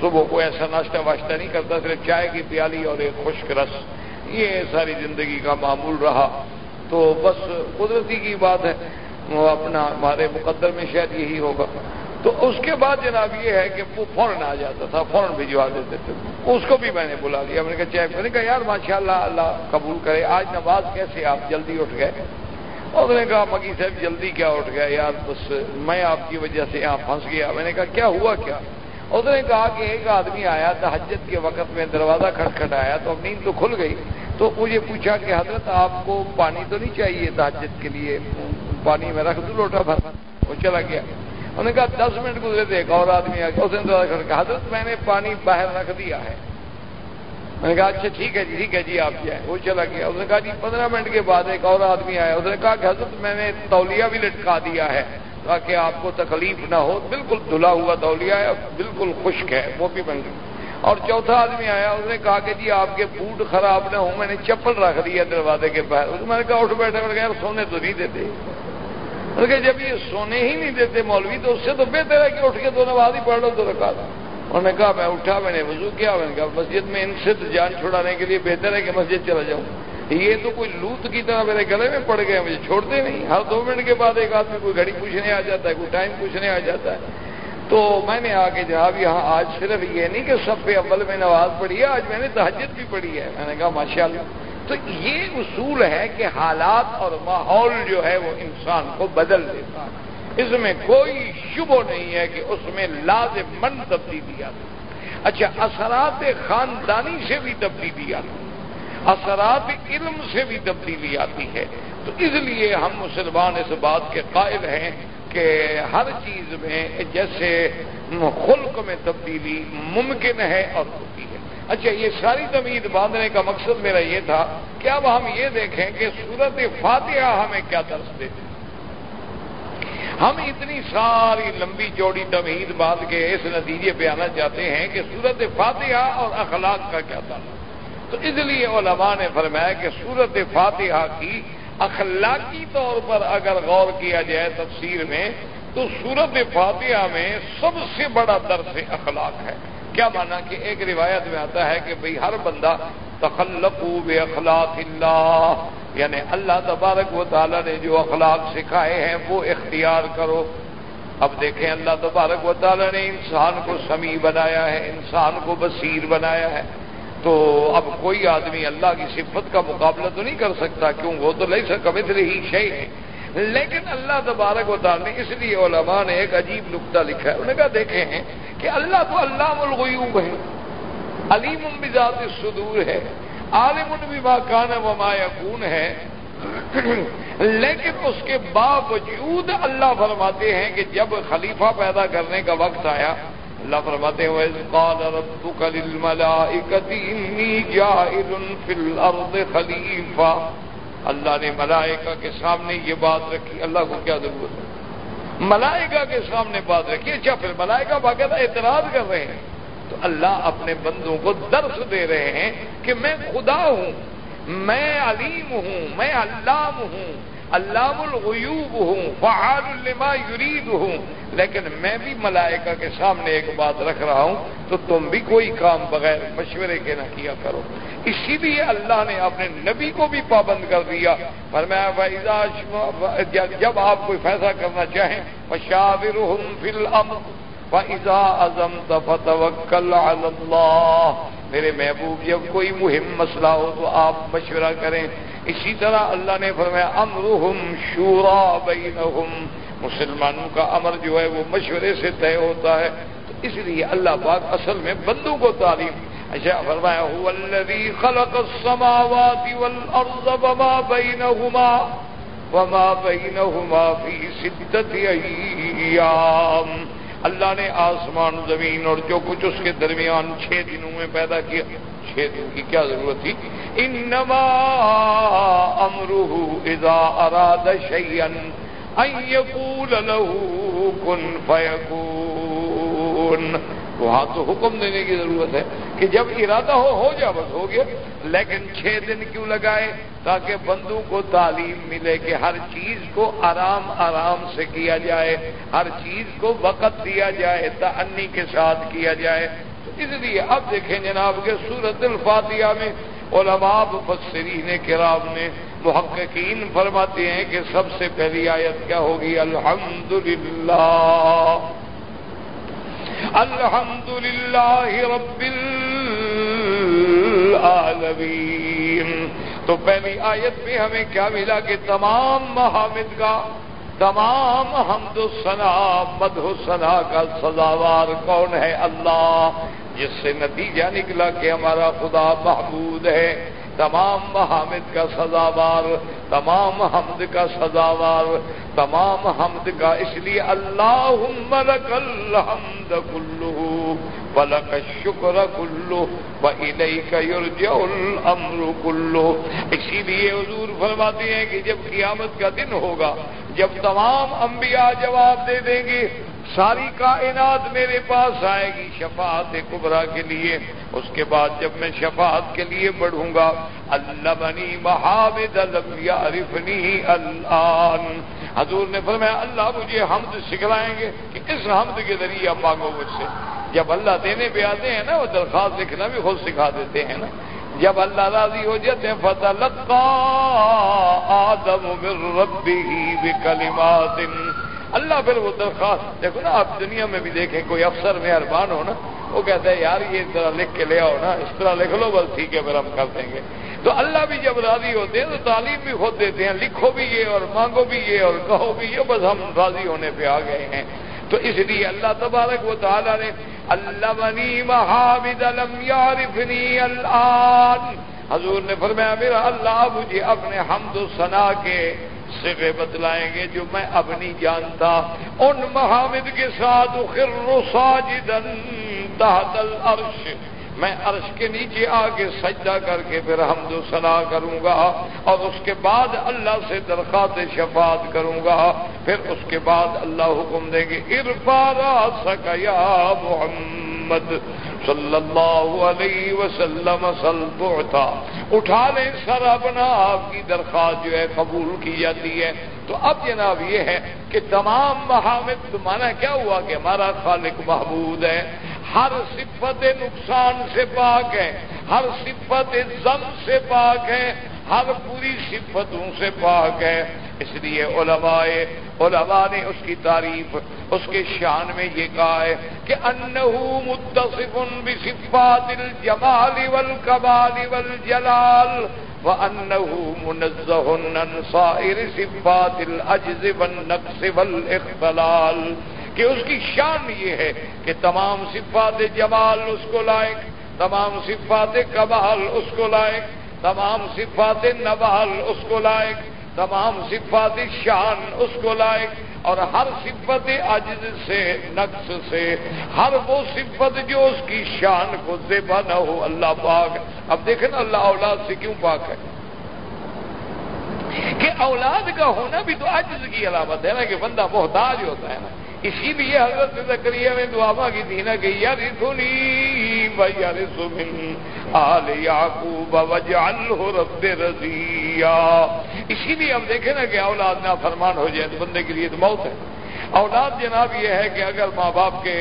صبح کو ایسا ناشتہ واشتہ نہیں کرتا، صرف چائے کی پیالی اور ایک خشک رس۔ یہ ساری زندگی کا معمول رہا۔ تو بس قدرتی کی بات ہے، وہ اپنا ہمارے مقدر میں شاید یہی ہوگا۔ تو اس کے بعد جناب یہ ہے کہ وہ فوراً آ جاتا تھا، فوراً بھجوا دیتے تھے۔ اس کو بھی میں نے بلا لیا میں نے کہا چاہے میں نے کہا، یار ماشاء اللہ اللہ قبول کرے۔ آج نماز کیسے آپ جلدی اٹھ گئے؟ اور نے کہا مکی صاحب، جلدی کیا اٹھ گیا یار، بس میں آپ کی وجہ سے یہاں پھنس گیا۔ میں نے کہا، کیا ہوا کیا؟ اس نے کہا کہ ایک آدمی آیا تھا حجت کے وقت میں، دروازہ کھٹکھٹ آیا تو نیند تو کھل گئی۔ تو مجھے پوچھا کہ حضرت، آپ کو پانی تو نہیں چاہیے تحجد کے لیے؟ پانی میں رکھ دوں لوٹا بھر۔ وہ چلا گیا۔ انہوں نے کہا دس منٹ گزرے تھے، ایک اور آدمی آ گیا، اس نے حضرت میں نے پانی باہر رکھ دیا ہے۔ میں نے کہا اچھا ٹھیک ہے جی ٹھیک ہے جی آپ جائیں۔ وہ چلا گیا۔ اس نے کہا جی پندرہ منٹ کے بعد ایک اور آدمی آیا۔ اس نے کہا کہ حضرت میں نے تولیہ بھی لٹکا دیا ہے تاکہ آپ کو تکلیف نہ ہو۔ بالکل دھلا ہوا تولیہ ہے، بالکل خشک ہے، وہ بھی بن گئی۔ اور چوتھا آدمی آیا، اس نے کہا کہ جی آپ کے بوٹ خراب نہ ہوں، میں نے چپل رکھ دیا دروازے کے باہر۔ میں نے کہا، اٹھ بیٹھے، میں نے کہا سونے تو نہیں دیتے۔ کہ جب جی یہ سونے ہی نہیں دیتے مولوی، تو اس سے تو بہتر ہے کہ اٹھ کے تو نماز ہی پڑھ لو، تو رکھا تھا۔ انہوں نے کہا، میں اٹھا، میں نے وضو کیا، میں نے کہا، مسجد میں ان سے جان چھڑانے کے لیے بہتر ہے کہ مسجد چلا جاؤں۔ یہ تو کوئی لوت کی طرح میرے گلے میں پڑ گئے، مجھے چھوڑتے نہیں۔ ہر دو منٹ کے بعد ایک آدمی کوئی گھڑی پوچھنے آ جاتا ہے، کوئی ٹائم پوچھنے آ جاتا ہے۔ تو میں نے آ کے جناب، یہاں آج صرف یہ نہیں کہ سب پہ اول میں نواز پڑھی ہے، آج میں نے تحجد بھی پڑھی ہے۔ میں نے کہا ماشاء اللہ تو یہ اصول ہے کہ حالات اور ماحول جو ہے وہ انسان کو بدل دیتا ہے۔ اس میں کوئی شبہ نہیں ہے کہ اس میں لازم من تبدیلی آتی اچھا اثرات خاندانی سے بھی تبدیلی آتی اثرات علم سے بھی تبدیلی آتی ہے۔ تو اس لیے ہم مسلمان اس بات کے قائل ہیں کہ ہر چیز میں جیسے خلق میں تبدیلی ممکن ہے اور ہوتی ہے۔ اچھا یہ ساری تمید باندھنے کا مقصد میرا یہ تھا کہ اب ہم یہ دیکھیں کہ صورت فاتحہ ہمیں کیا درس دیتے ہم اتنی ساری لمبی چوڑی تمید باندھ کے اس نتیجے پہ آنا چاہتے ہیں کہ صورت فاتحہ اور اخلاق کا کیا تعلق۔ تو اس لیے علماء نے فرمایا کہ صورت فاتحہ کی اخلاقی طور پر اگر غور کیا جائے تفسیر میں، تو صورت فاتحہ میں سب سے بڑا درس اخلاق ہے۔ کیا مانا کہ ایک روایت میں آتا ہے کہ بھئی ہر بندہ تخلق بے اخلاق اللہ یعنی اللہ تبارک و تعالیٰ نے جو اخلاق سکھائے ہیں وہ اختیار کرو۔ اب دیکھیں اللہ تبارک و تعالیٰ نے انسان کو سمیع بنایا ہے، انسان کو بصیر بنایا ہے۔ تو اب کوئی آدمی اللہ کی صفت کا مقابلہ تو نہیں کر سکتا، کیوں؟ وہ تو نہیں سکا مثل ہی شہی ہے لیکن اللہ تبارک و تعالیٰ نے اس لیے علماء نے ایک عجیب نقطہ لکھا ہے۔ انہوں نے کہا دیکھے ہیں کہ اللہ تو اللہ الغیوب ہے، علیم بذات الصدور ہے، عالم بما کان وما یکون ہے۔ لیکن اس کے باوجود اللہ فرماتے ہیں کہ جب خلیفہ پیدا کرنے کا وقت آیا، اللہ فرماتے ہوئے قال ربك للملائكة إني جائل في الأرض خلیفہ اللہ نے ملائکہ کے سامنے یہ بات رکھی، اللہ کو کیا ضرورت ہے؟ ملائکہ کے سامنے بات رکھی اچھا پھر ملائکہ باقاعدہ اعتراض کر رہے ہیں۔ تو اللہ اپنے بندوں کو درس دے رہے ہیں کہ میں خدا ہوں، میں علیم ہوں، میں علام ہوں۔ علام الغیوب ہوں، فعال لما یرید ہوں۔ لیکن میں بھی ملائکہ کے سامنے ایک بات رکھ رہا ہوں، تو تم بھی کوئی کام بغیر مشورے کے نہ کیا کرو۔ اسی لیے اللہ نے اپنے نبی کو بھی پابند کر دیا۔ پر میں جب آپ کوئی فیصلہ کرنا چاہیں مشاور فل ازم اللہ میرے محبوب، جب کوئی مہم مسئلہ ہو تو آپ مشورہ کریں۔ اسی طرح اللہ نے فرمایا امرہم شورا بینہم۔ مسلمانوں کا امر جو ہے وہ مشورے سے طے ہوتا ہے۔ تو اس لیے اللہ پاک اصل میں بندوں کو تعلیم اچھا فرمایا، هو الذي خلق السماوات والارض وما بينهما وما بينهما في سته ايام اللہ نے آسمان زمین اور جو کچھ اس کے درمیان چھ دنوں میں پیدا کیا، چھ دن کی کیا ضرورت تھی؟ انما امرہ اذا اراد شيئا ان يقول له كن فيكون وہاں تو حکم دینے کی ضرورت ہے کہ جب ارادہ ہو ہو جا بس ہو گیا۔ لیکن چھ دن کیوں لگائے؟ تاکہ بندوں کو تعلیم ملے کہ ہر چیز کو آرام آرام سے کیا جائے۔ ہر چیز کو وقت دیا جائے تنی کے ساتھ کیا جائے۔ تو اس لیے اب دیکھیں جناب کے سورت الفاتحہ میں علماء مفسرین کرام نے محققین فرماتے ہیں کہ سب سے پہلی آیت کیا ہوگی؟ الحمدللہ۔ الحمد للہ رب العالمین۔ تو پہلی آیت میں ہمیں کیا ملا کہ تمام محامد کا تمام حمد و ثنا مد و ثنا کا سزاوار کون ہے؟ اللہ، جس سے نتیجہ نکلا کہ ہمارا خدا محبود ہے۔ تمام محامد کا سزاوار، تمام حمد کا سزاوار، تمام حمد کا اس لیے اللہ ملک الحمد کلو بلک شکر کلو یرجع الامر کلو اسی لیے حضور فرماتے ہیں کہ جب قیامت کا دن ہوگا، جب تمام انبیاء جواب دے دیں گے ساری کائنات میرے پاس آئے گی شفاعت کبرا کے لیے۔ اس کے بعد جب میں شفاعت کے لیے بڑھوں گا اللہ بنی محامد عرفنی اللہ حضور نے فرمایا، اللہ مجھے حمد سکھلائیں گے کہ اس حمد کے ذریعے مانگو مجھ سے۔ جب اللہ دینے پہ آتے ہیں نا، وہ درخواست لکھنا بھی خود سکھا دیتے ہیں نا۔ جب اللہ راضی ہو جاتے ہیں فتح لگا آدم ربی بکلمات اللہ پھر وہ درخواست دیکھو نا، آپ دنیا میں بھی دیکھیں، کوئی افسر مہربان ہو نا، وہ کہتا ہے، یار، یہ اس طرح لکھ کے لے آؤ نا، اس طرح لکھ لو، بس ٹھیک ہے، پھر ہم کر دیں گے۔ تو اللہ بھی جب راضی ہوتے ہیں، تو تعلیم بھی خود دیتے ہیں، لکھو بھی یہ اور مانگو بھی یہ اور کہو بھی یہ، بس ہم راضی ہونے پہ آ گئے ہیں۔ تو اس لیے اللہ تبارک و تعالیٰ نے اللہ بنی محامد علم یارفنی اللہ حضور نے فرمایا، میرا اللہ، مجھے اپنے حمد و ثنا کے سگے بتلائیں گے جو میں اب نہیں جانتا۔ ان محامد کے ساتھ ساجدن تحت العرش۔ میں عرش کے نیچے آ کے سجدہ کر کے پھر حمد و سنا کروں گا اور اس کے بعد اللہ سے درخواست شفاعت کروں گا۔ پھر اس کے بعد اللہ حکم دیں گے ارفارا سکیا محمد۔ صلی اللہ علیہ وسلم تھا اٹھا لیں سر اپنا، آپ کی درخواست جو ہے قبول کی جاتی ہے۔ تو اب جناب یہ ہے کہ تمام محامد مانا کیا ہوا کہ ہمارا خالق محبود ہے۔ ہر صفت نقصان سے پاک ہے، ہر صفت زم سے پاک ہے، ہر پوری صفتوں سے پاک ہے۔ اس لیے علماء علماء نے اس کی تعریف، اس کے شان میں یہ کہا ہے کہ انہو متصف بصفات الجمال والکمال والجلال وانہو منزہ عن صائر صفات العجز والنقص والاختلال۔ کہ اس کی شان یہ ہے کہ تمام صفات جمال اس کو لائق، تمام صفات کمال اس کو لائق، تمام صفات نوال اس کو لائق۔ تمام صفات شان اس کو لائق اور ہر صفت عجز سے، نقص سے، ہر وہ صفت جو اس کی شان کو زیبا نہ ہو، اللہ پاک۔ اب دیکھیں نا اللہ اولاد سے کیوں پاک ہے؟ کہ اولاد کا ہونا بھی تو عجز کی علامت ہے نا، کہ بندہ محتاج ہوتا ہے نا۔ اسی لیے حضرت زکریہ میں دعا کی تھی نا کہ یار سنی بھائی سمن آل یعقوب وجعلہ رب رضیا۔ اسی لیے ہم دیکھیں نا کہ اولاد نہ فرمان ہو جائے تو بندے کے لیے تو موت ہے۔ اولاد جناب یہ ہے کہ اگر ماں باپ کے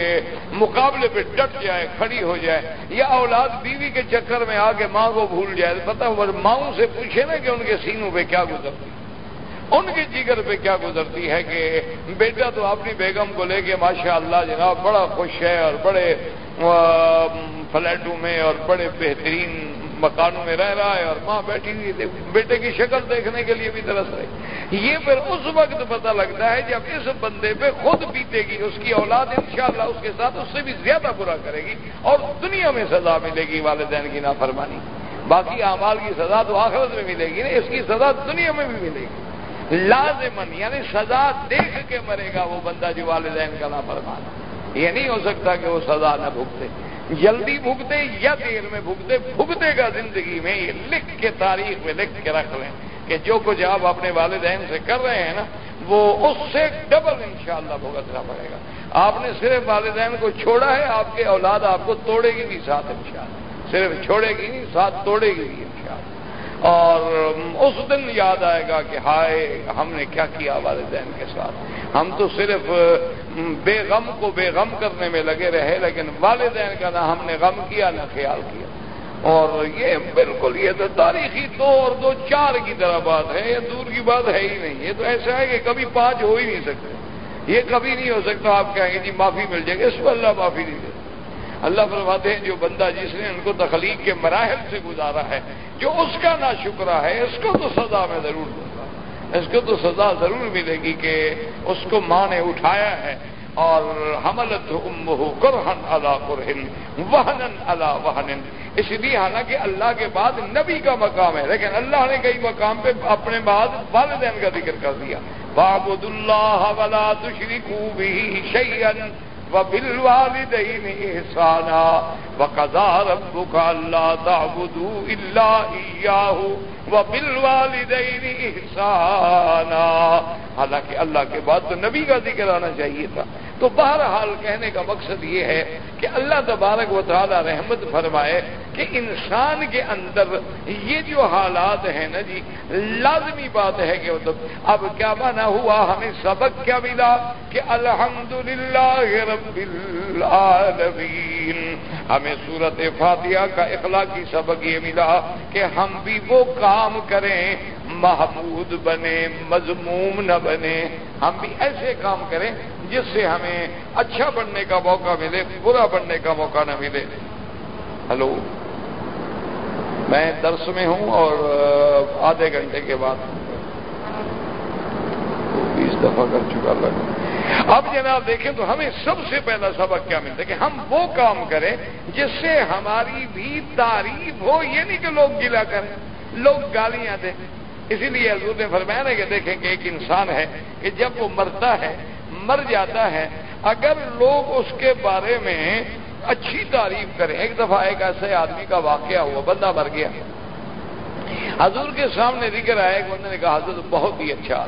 مقابلے پہ ڈٹ جائے، کھڑی ہو جائے یا اولاد بیوی کے چکر میں آ کے ماں کو بھول جائے، تو پتہ ماؤں سے پوچھے نا کہ ان کے سینوں پہ کیا گزرتی ان کے جگر پہ کیا گزرتی ہے کہ بیٹا تو اپنی بیگم کو لے کے ماشاء اللہ جناب بڑا خوش ہے اور بڑے فلیٹوں میں اور بڑے بہترین مکانوں میں رہ رہا ہے اور ماں بیٹھی ہوئی بیٹے کی شکل دیکھنے کے لیے بھی ترس رہی۔ یہ پھر اس وقت پتہ لگتا ہے جب اس بندے پہ خود بیتے گی، اس کی اولاد انشاءاللہ اس کے ساتھ اس سے بھی زیادہ برا کرے گی اور دنیا میں سزا ملے گی والدین کی نافرمانی۔ باقی اعمال کی سزا تو آخرت میں ملے گی نا، اس کی سزا دنیا میں بھی ملے گی۔ لازمن یعنی سزا دیکھ کے مرے گا وہ بندہ جو والدین کا نافرمان یہ نہیں ہو سکتا کہ وہ سزا نہ بھگتے۔ جلدی بھگتے یا دیر میں بھگتے بھگتے گا زندگی میں۔ یہ لکھ کے تاریخ میں لکھ کے رکھ لیں کہ جو کچھ آپ اپنے والدین سے کر رہے ہیں نا، وہ اس سے ڈبل انشاءاللہ بھگتنا پڑے گا۔ آپ نے صرف والدین کو چھوڑا ہے، آپ کے اولاد آپ کو توڑے گی بھی ساتھ انشاءاللہ۔ صرف چھوڑے گی نہیں، ساتھ توڑے گی بھی انشاءاللہ۔ اور اس دن یاد آئے گا کہ ہائے، ہم نے کیا کیا والدین کے ساتھ؟ ہم تو صرف بے غم کو بے غم کرنے میں لگے رہے، لیکن والدین کا نہ ہم نے غم کیا، نہ خیال کیا۔ اور یہ بالکل، یہ تو تاریخی دو اور دو چار کی طرح بات ہے، یہ دور کی بات ہے ہی نہیں۔ یہ تو ایسا ہے کہ کبھی پانچ ہو ہی نہیں سکتے۔ یہ کبھی نہیں ہو سکتا، آپ کہیں گے جی معافی مل جائے گی، اس کو اللہ معافی نہیں دے اللہ فرماتے ہیں جو بندہ جس نے ان کو تخلیق کے مراحل سے گزارا ہے، جو اس کا نہ شکرا ہے، اس کو تو سزا میں ضرور دوں گا۔ اس کو تو سزا ضرور ملے گی کہ اس کو ماں نے اٹھایا ہے۔ اور حملت کرہن اللہ قرہن وہنن اللہ وہنن۔ اس لیے حالانکہ اللہ کے بعد نبی کا مقام ہے۔ لیکن اللہ نے کئی مقام پہ اپنے بعد والدین کا ذکر کر دیا۔ بابد اللہ ولا تشرکو بھی شیئن وبالوالدين احسانا وقضى ربك الا تعبدوا الا اياه وبالوالدین احسانا۔ حالانکہ اللہ کے بعد تو نبی کا ذکر آنا چاہیے تھا۔ تو بہرحال کہنے کا مقصد یہ ہے کہ اللہ تبارک و تعالی رحمت فرمائے کہ انسان کے اندر یہ جو حالات ہیں نا جی لازمی بات ہے کہ مطلب اب کیا مانا ہوا، ہمیں سبق کیا ملا کہ الحمد رب العالمین۔ ہمیں صورت فاتحہ کا اخلاقی سبق یہ ملا کہ ہم بھی وہ کام کریں، محمود بنے، مضموم نہ بنے۔ ہم بھی ایسے کام کریں جس سے ہمیں اچھا بننے کا موقع ملے، برا بننے کا موقع نہ ملے۔ ہلو؟ میں درس میں ہوں اور آدھے گھنٹے کے بعد۔ بیس دفعہ کر چکا لگا اب جناب دیکھیں تو ہمیں سب سے پہلا سبق کیا ملتا ہے کہ ہم وہ کام کریں جس سے ہماری بھی تعریف ہو یہ نہیں کہ لوگ گلا کریں۔ لوگ گالیاں دیں۔ اسی لیے حضور نے فرمایا نا کہ دیکھیں کہ ایک انسان ہے کہ جب وہ مرتا ہے، مر جاتا ہے، اگر لوگ اس کے بارے میں اچھی تعریف کریں، ایک دفعہ ایک ایسے آدمی کا واقعہ ہوا، بندہ مر گیا۔ حضور کے سامنے ذکر آئے کہ انہوں نے کہا، حضور بہت ہی اچھا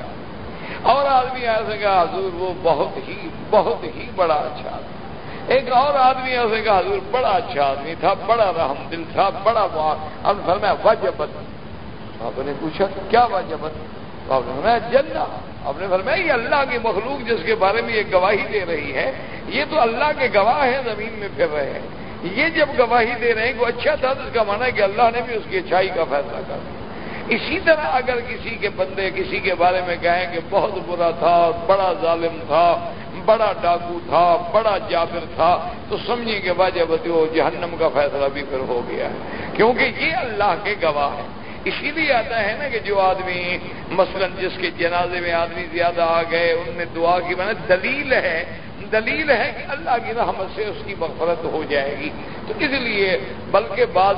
اور آدمی ایسے کہا، حضور وہ بہت ہی بہت ہی بڑا اچھا آدمی۔ ایک اور آدمی ایسے کہا، حضور بڑا اچھا آدمی تھا، بڑا رحم دل تھا، بڑا اب فرمایا، وجبت۔ آپ نے پوچھا، کیا وجبت آپ نے فرمایا جنہ آپ نے فرمایا، یہ اللہ کی مخلوق جس کے بارے میں یہ گواہی دے رہی ہے، یہ تو اللہ کے گواہ ہیں زمین میں پھر رہے ہیں۔ یہ جب گواہی دے رہے ہیں کہ اچھا تھا، تو اس کا مانا ہے کہ اللہ نے بھی اس کی اچھائی کا فیصلہ کر دیا۔ اسی طرح اگر کسی کے بندے کسی کے بارے میں کہیں کہ بہت برا تھا، بڑا ظالم تھا، بڑا ڈاکو تھا، بڑا جابر تھا، تو سمجھیں کہ واجب وہ جہنم کا فیصلہ بھی پھر ہو گیا ہے۔ کیونکہ یہ اللہ کے گواہ ہیں۔ اسی لیے آتا ہے نا کہ جو آدمی، مثلا جس کے جنازے میں آدمی زیادہ آ گئے، ان میں دعا کی میں دلیل ہے دلیل ہے کہ اللہ کی رحمت سے اس کی مغفرت ہو جائے گی۔ تو اس لیے بلکہ بعض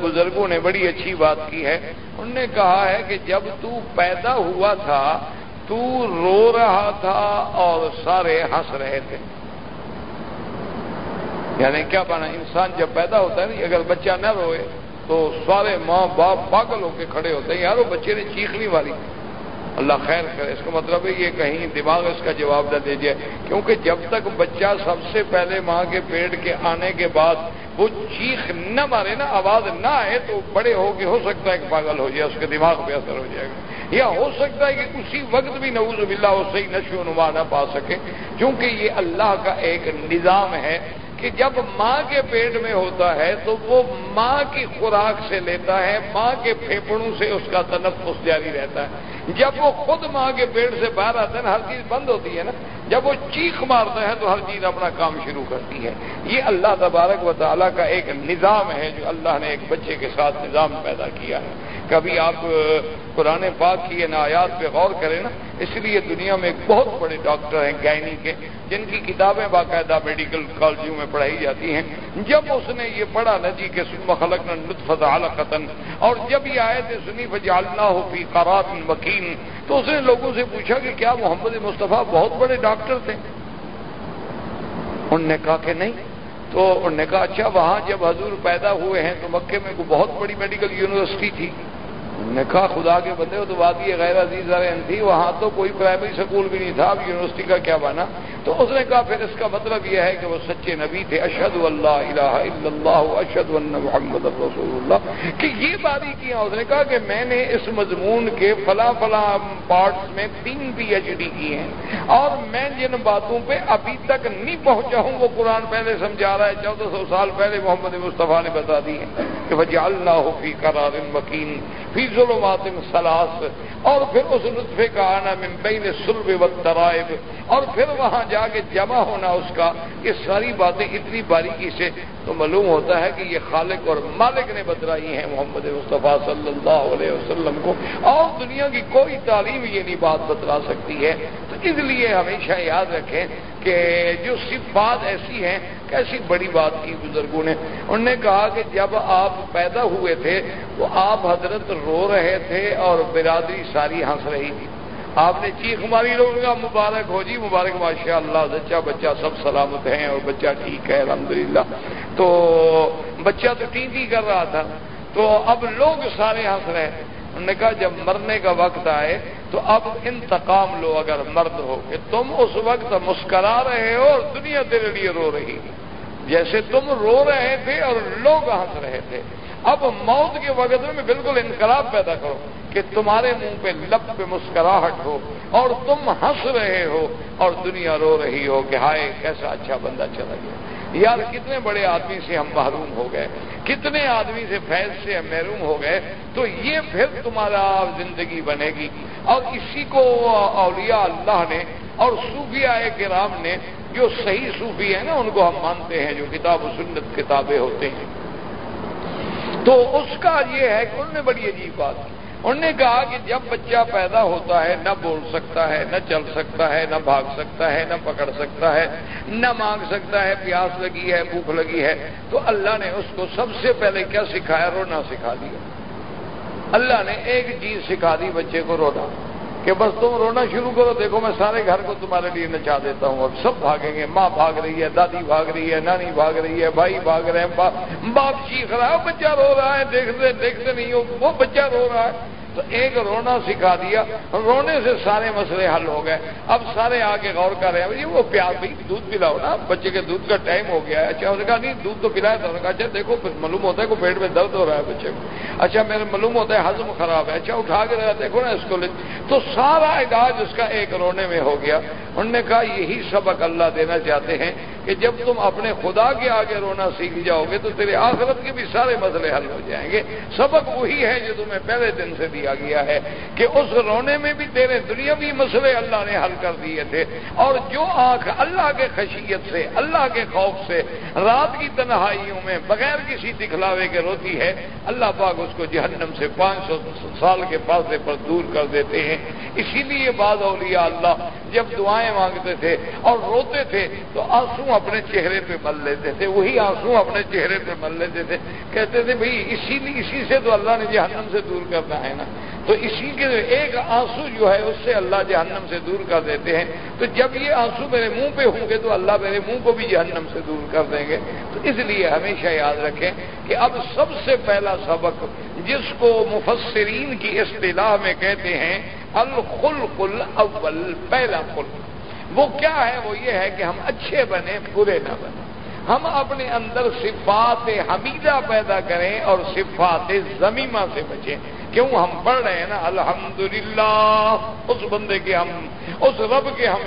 بزرگوں نے بڑی اچھی بات کی ہے۔ انہوں نے کہا ہے کہ جب تو پیدا ہوا تھا، تو رو رہا تھا اور سارے ہنس رہے تھے۔ یعنی کیا بنا انسان جب پیدا ہوتا ہے نا، اگر بچہ نہ روئے تو سارے ماں باپ پاگل ہو کے کھڑے ہوتے ہیں، یارو بچے نے چیخنی والی۔ اللہ خیر کرے اس کا مطلب ہے یہ کہیں دماغ اس کا جواب نہ دیجیے کیونکہ جب تک بچہ سب سے پہلے ماں کے پیٹ کے آنے کے بعد وہ چیخ نہ مارے نا، آواز نہ آئے تو بڑے ہو کے ہو سکتا ہے کہ پاگل ہو جائے، اس کے دماغ پہ اثر ہو جائے گا۔ یا ہو سکتا ہے کہ اسی وقت بھی نعوذ باللہ وہ صحیح نشو نما نہ پا سکے۔ کیونکہ یہ اللہ کا ایک نظام ہے کہ جب ماں کے پیٹ میں ہوتا ہے تو وہ ماں کی خوراک سے لیتا ہے، ماں کے پھیپڑوں سے اس کا تنفس جاری رہتا ہے۔ جب وہ خود ماں کے پیٹ سے باہر آتا ہے نا، ہر چیز بند ہوتی ہے نا۔ جب وہ چیخ مارتا ہے تو ہر چیز اپنا کام شروع کرتی ہے۔ یہ اللہ تبارک و تعالیٰ کا ایک نظام ہے جو اللہ نے ایک بچے کے ساتھ نظام پیدا کیا ہے۔ کبھی آپ قرآن پاک کی آیات پہ غور کریں نا، اس لیے دنیا میں ایک بہت بڑے ڈاکٹر ہیں، گائنی کے، جن کی کتابیں باقاعدہ میڈیکل کالجوں میں پڑھائی جاتی ہیں۔ جب اس نے یہ پڑھا نا جی کہ خلق لطف قطن اور جب یہ آئے تھے سنی فجالنا ہو فی قرات وکیم تو اس نے لوگوں سے پوچھا کہ کیا محمد مصطفیٰ بہت بڑے ڈاکٹر تھے؟ انہوں نے کہا کہ نہیں۔ تو انہوں نے کہا اچھا وہاں جب حضور پیدا ہوئے ہیں تو مکے میں کوئی بہت بڑی میڈیکل یونیورسٹی تھی۔ نے کہا خدا کے بندے تو بات یہ غیر عزیز تھی وہاں تو کوئی پرائمری اسکول بھی نہیں تھا، اب یونیورسٹی کا کیا بنا؟ تو اس نے کہا، پھر اس کا مطلب یہ ہے کہ وہ سچے نبی تھے۔ اشد اللہ الہ الا اللہ اشد محمد رسول اللہ۔ کہ یہ باری کیا اس نے کہا کہ میں نے اس مضمون کے فلاں فلاں پارٹس میں تین پی ایچ ڈی کی ہیں۔ اور میں جن باتوں پہ ابھی تک نہیں پہنچا ہوں، وہ قرآن پہلے سمجھا رہا ہے، چودہ سو سال پہلے محمد مصطفیٰ نے بتا دی ہے کہ وجہ اللہ فی قرار مکین فی ظلمات سلاس، اور پھر اس لطفے کا آنا من بین سلب و ترائب، اور پھر وہاں جا کے جمع ہونا اس کا، یہ ساری باتیں اتنی باریکی سے، تو معلوم ہوتا ہے کہ یہ خالق اور مالک نے بترائی ہیں محمد مصطفیٰ صلی اللہ علیہ وسلم کو، اور دنیا کی کوئی تعلیم یہ نہیں بات بتلا سکتی ہے اس لیے ہمیشہ یاد رکھیں کہ جو صفات ایسی ہیں کیسی بڑی بات کی بزرگوں نے۔ انہوں نے کہا کہ جب آپ پیدا ہوئے تھے، تو آپ حضرت رو رہے تھے اور برادری ساری ہنس رہی تھی۔ آپ نے چیخ ماری لوگوں کا مبارک ہو۔ جی مبارک ماشاء اللہ بچہ بچہ سب سلامت ہیں اور بچہ ٹھیک ہے، الحمدللہ۔ تو بچہ تو ٹھیک ہی کر رہا تھا۔ تو اب لوگ سارے ہنس رہے انہوں نے کہا جب مرنے کا وقت آئے تو اب انتقام لو اگر مرد ہو کہ تم اس وقت مسکرا رہے ہو اور دنیا تیرے لیے رو رہی جیسے تم رو رہے تھے اور لوگ ہنس رہے تھے۔ اب موت کے وقت میں بالکل انقلاب پیدا کرو کہ تمہارے منہ پہ لب پہ مسکراہٹ ہو اور تم ہنس رہے ہو اور دنیا رو رہی ہو کہ ہائے کیسا اچھا بندہ چلا گیا۔ یار کتنے بڑے آدمی سے ہم محروم ہو گئے، کتنے آدمی سے فیض سے ہم محروم ہو گئے، تو یہ پھر تمہارا زندگی بنے گی۔ اور اسی کو اولیاء اللہ نے اور صوفیاء کرام نے جو صحیح صوفی ہے نا، ان کو ہم مانتے ہیں، جو کتاب و سنت کتابیں ہوتے ہیں۔ تو اس کا یہ ہے کہ انہوں نے بڑی عجیب بات کی۔ انہوں نے کہا کہ جب بچہ پیدا ہوتا ہے نہ بول سکتا ہے، نہ چل سکتا ہے، نہ بھاگ سکتا ہے، نہ پکڑ سکتا ہے، نہ مانگ سکتا ہے، پیاس لگی ہے، بھوک لگی ہے، تو اللہ نے اس کو سب سے پہلے کیا سکھایا؟ رونا سکھا دیا۔ اللہ نے ایک چیز سکھا دی بچے کو، رونا۔ کہ بس تم رونا شروع کرو، دیکھو میں سارے گھر کو تمہارے لیے نچا دیتا ہوں۔ اب سب بھاگیں گے، ماں بھاگ رہی ہے، دادی بھاگ رہی ہے، نانی بھاگ رہی ہے، بھائی بھاگ رہے ہیں، باپ چیخ رہا ہے، بچہ رو رہا ہے، دیکھتے دیکھتے نہیں ہو، وہ بچہ رو رہا ہے۔ تو ایک رونا سکھا دیا۔ رونے سے سارے مسئلے حل ہو گئے۔ اب سارے آگے غور کر رہے ہیں۔ وہ پیار بھائی دودھ پلاؤ نا۔ بچے کے دودھ کا ٹائم ہو گیا ہے۔ اچھا انہوں نے کہا، نہیں، دودھ تو پلایا تھا۔ کہا اچھا دیکھو معلوم ہوتا ہے کہ پیٹ میں درد ہو رہا ہے بچے کو۔ اچھا میرے، معلوم ہوتا ہے ہضم خراب ہے۔ اچھا اٹھا کے رہا، دیکھو نا اس کو تو سارا علاج اس کا ایک رونے میں ہو گیا۔ انہوں نے کہا، یہی سبق اللہ دینا چاہتے ہیں کہ جب تم اپنے خدا کے آگے رونا سیکھ جاؤ گے تو تیرے آخرت کے بھی سارے مسئلے حل ہو جائیں گے۔ سبق وہی ہے جو تمہیں پہلے دن سے دیا گیا ہے کہ اس رونے میں بھی تیرے دنیاوی مسئلے اللہ نے حل کر دیے تھے۔ اور جو آنکھ اللہ کے خشیت سے، اللہ کے خوف سے رات کی تنہائیوں میں بغیر کسی دکھلاوے کے روتی ہے، اللہ پاک اس کو جہنم سے پانچ سو سال کے فاصلے پر دور کر دیتے ہیں۔ اسی لیے بعض اولیاء اللہ جب دعائیں دعائیں مانگتے تھے اور روتے تھے تو آنسو اپنے چہرے پہ مل لیتے تھے، وہی آنسو اپنے چہرے پہ مل لیتے تھے۔ کہتے تھے بھائی اسی اسی سے تو اللہ نے جہنم سے دور کرنا ہے نا۔ تو اسی کے ایک آنسو جو ہے اس سے اللہ جہنم سے دور کر دیتے ہیں۔ تو جب یہ آنسو میرے منہ پہ ہوں گے تو اللہ میرے منہ کو بھی جہنم سے دور کر دیں گے۔ تو اس لیے ہمیشہ یاد رکھیں کہ اب سب سے پہلا سبق جس کو مفسرین کی اصطلاح میں کہتے ہیں، الخلق الاول، پہلا خلق۔ وہ کیا ہے؟ وہ یہ ہے کہ ہم اچھے بنے، برے نہ بنے۔ ہم اپنے اندر صفات حمیدہ پیدا کریں اور صفات زمیمہ سے بچیں۔ کیوں ہم پڑھ رہے ہیں نا؟ الحمدللہ، اس بندے کے ہم، اس رب کے ہم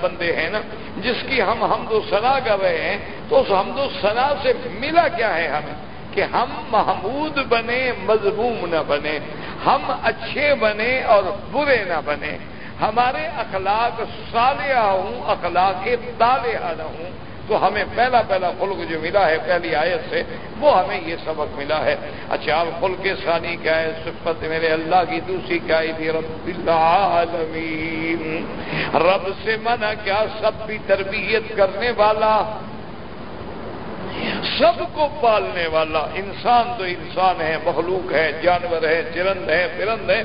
بندے ہیں نا؟ جس کی ہم حمد و سنا کر رہے ہیں، تو اس حمد و سنا سے ملا کیا ہے ہمیں؟ کہ ہم محمود بنے مضموم نہ بنے، ہم اچھے بنے اور برے نہ بنے۔ ہمارے اخلاق صالحہ ہوں، اخلاق طالحہ نہ ہوں۔ تو ہمیں پہلا پہلا خلق جو ملا ہے، پہلی آیت سے، وہ ہمیں یہ سبق ملا ہے۔ اچھا اب خلق ثانی کیا ہے؟ صفت میرے اللہ کی، دوسری کیا ہے؟ رب العالمین۔ رب سے منع کیا سب بھی تربیت کرنے والا، سب کو پالنے والا۔ انسان تو انسان ہے، مخلوق ہے، جانور ہے، چرند ہے، پرند ہے۔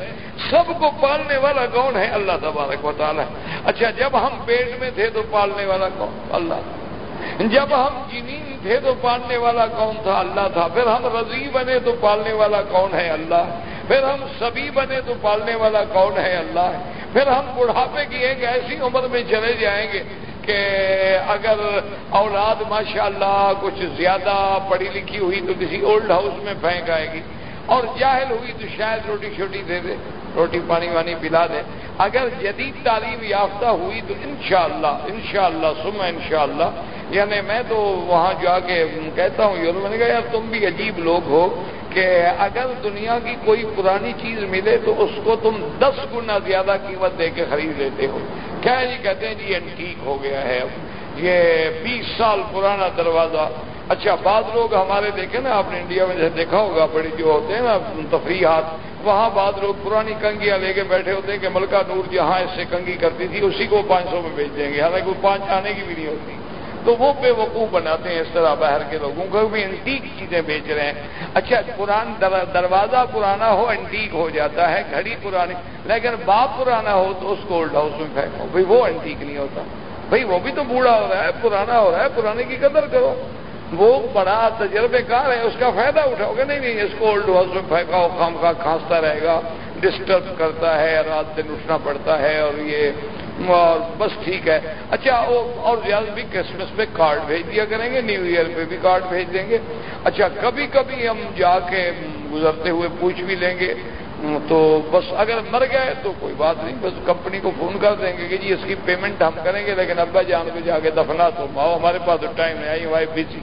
سب کو پالنے والا کون ہے؟ اللہ تبارک و تعالیٰ۔ اچھا جب ہم پیٹ میں تھے تو پالنے والا کون؟ اللہ۔ جب ہم جنین تھے تو پالنے والا کون تھا؟ اللہ تھا۔ پھر ہم رضی بنے تو پالنے والا کون ہے اللہ؟ پھر ہم سبھی بنے تو پالنے والا کون ہے اللہ؟ پھر ہم بڑھاپے کی ایک ایسی عمر میں چلے جائیں گے کہ اگر اولاد ماشاء اللہ کچھ زیادہ پڑھی لکھی ہوئی تو کسی اولڈ ہاؤس میں پھینک آئے گی اور جاہل ہوئی تو شاید روٹی چھوٹی دے دے، روٹی پانی وانی پلا دے۔ اگر جدید تعلیم یافتہ ہوئی تو انشاءاللہ انشاءاللہ سم انشاءاللہ یعنی میں تو وہاں جا کے کہتا ہوں یور میں نے کہا، یار تم بھی عجیب لوگ ہو کہ اگر دنیا کی کوئی پرانی چیز ملے تو اس کو تم دس گنا زیادہ قیمت دے کے خرید لیتے ہو. کیا جی کہتے ہیں جی انٹیک ہو گیا ہے۔ اب یہ بیس سال پرانا دروازہ اچھا بعض لوگ ہمارے دیکھیں نا، آپ نے انڈیا میں جیسے دیکھا ہوگا، بڑی جو ہوتے ہیں نا، تفریحات، وہاں بعض لوگ پرانی کنگیاں لے کے بیٹھے ہوتے ہیں کہ ملکہ نور جہاں اس سے کنگی کرتی تھی، اسی کو پانچ سو میں بیچ دیں گے، حالانکہ وہ پانچ آنے کی بھی نہیں ہوتی۔ تو وہ بے وقوف بناتے ہیں اس طرح باہر کے لوگوں کو بھی انٹیک چیزیں بیچ رہے ہیں۔ اچھا قرآن دروازہ پرانا ہو، انٹیک ہو جاتا ہے، گھڑی پرانی، لیکن باپ پرانا ہو تو اس کو اولڈ ہاؤس میں پھینکو۔ بھائی، وہ انٹیک نہیں ہوتا۔ بھائی، وہ بھی تو بوڑھا ہو رہا ہے، پرانا ہو رہا ہے، پرانے کی قدر کرو۔ وہ بڑا تجربے کار ہے، اس کا فائدہ اٹھاؤ گے، نہیں نہیں، اس کو اولڈ ہاؤس میں پھینکاؤ خام کا کھانستا رہے گا ڈسٹرب کرتا ہے، رات دن اٹھنا پڑتا ہے اور یہ، اور بس ٹھیک ہے۔ اچھا اور زیادہ بھی کرسمس پہ کارڈ بھیج دیا کریں گے نیو ایئر پہ بھی کارڈ بھیج دیں گے۔ اچھا کبھی کبھی ہم جا کے گزرتے ہوئے پوچھ بھی لیں گے۔ تو بس اگر مر گئے تو کوئی بات نہیں، بس کمپنی کو فون کر دیں گے کہ جی اس کی پیمنٹ ہم کریں گے، لیکن ابا جان کو جا کے دفنا تو ماؤ ہمارے پاس تو ٹائم نہیں، آئی وائف بزی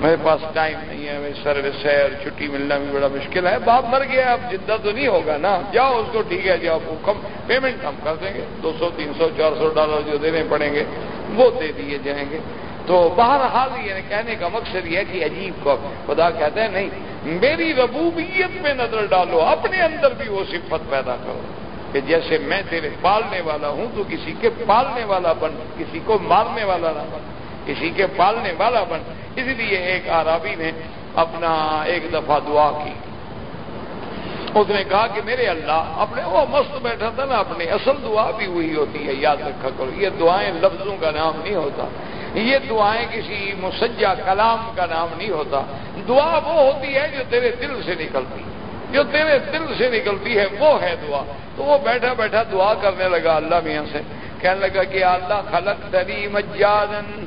میرے پاس ٹائم نہیں ہے میری سروس ہے اور چھٹی ملنا بھی بڑا مشکل ہے۔ باپ مر گیا، اب جدہ تو نہیں ہوگا نا۔ جاؤ اس کو، ٹھیک ہے جی، جاؤ کم پیمنٹ ہم کر دیں گے۔ دو سو، تین سو، چار سو ڈالر جو دینے پڑیں گے، وہ دے دیے جائیں گے۔ تو بہرحال یہ کہنے کا مقصد یہ ہے کہ عجیب کو خدا کہتے ہیں نہیں، میری ربوبیت پہ نظر ڈالو، اپنے اندر بھی وہ صفت پیدا کرو کہ جیسے میں تیرے پالنے والا ہوں، تو کسی کے پالنے والا بن، کسی کو مارنے والا نہ بن۔ کسی کے پالنے والا بن اس لیے ایک آرابی نے اپنا ایک دفعہ دعا کی۔ اس نے کہا کہ میرے اللہ، اپنے وہ مست بیٹھا تھا نا، اپنی اصل دعا بھی وہی ہوتی ہے، یاد رکھا کرو۔ یہ دعائیں لفظوں کا نام نہیں ہوتا۔ یہ دعائیں کسی مسجہ کلام کا نام نہیں ہوتا۔ دعا وہ ہوتی ہے جو تیرے دل سے نکلتی۔ جو تیرے دل سے نکلتی ہے، وہ ہے دعا۔ تو وہ بیٹھا بیٹھا دعا کرنے لگا اللہ میاں سے۔ کہنے لگا کہ اللہ خلق تری مجازن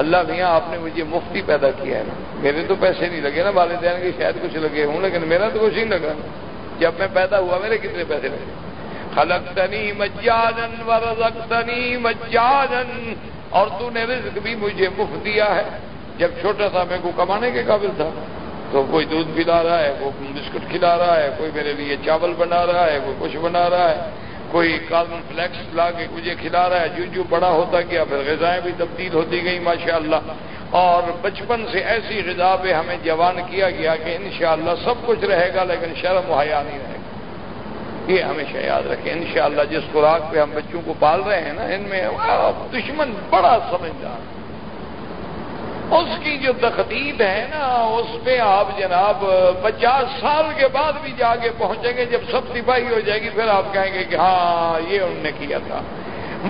اللہ میاں، آپ نے مجھے مفتی پیدا کیا ہے نا۔ میرے تو پیسے نہیں لگے نا، والدین کے شاید کچھ لگے ہوں، لیکن میرا تو کچھ نہیں لگا۔ جب میں پیدا ہوا، میرے کتنے پیسے لگے؟ خلق تنی مجازن و تنی اور تو نے رزق بھی مجھے مفت دیا ہے۔ جب چھوٹا تھا، میں کو کمانے کے قابل تھا۔ تو کوئی دودھ پلا رہا ہے، کوئی بسکٹ کھلا رہا ہے، کوئی میرے لیے چاول بنا رہا ہے، کوئی کچھ بنا رہا ہے۔ کوئی کاربن فلیکس لا کے مجھے کھلا رہا ہے، جو جو بڑا ہوتا گیا، پھر غذائیں بھی تبدیل ہوتی گئی ماشاء اللہ اور بچپن سے ایسی غذا پہ ہمیں جوان کیا گیا کہ انشاءاللہ سب کچھ رہے گا، لیکن شرم و حیا نہیں رہے گا۔ یہ ہمیشہ یاد رکھیں، انشاءاللہ جس خوراک پہ ہم بچوں کو پال رہے ہیں نا، ان میں دشمن، بڑا سمجھدار۔ اس کی جو تقدید ہے نا، اس پہ آپ جناب پچاس سال کے بعد بھی جا کے پہنچیں گے، جب سب سپاہی ہو جائے گی، پھر آپ کہیں گے کہ ہاں یہ انہوں نے کیا تھا۔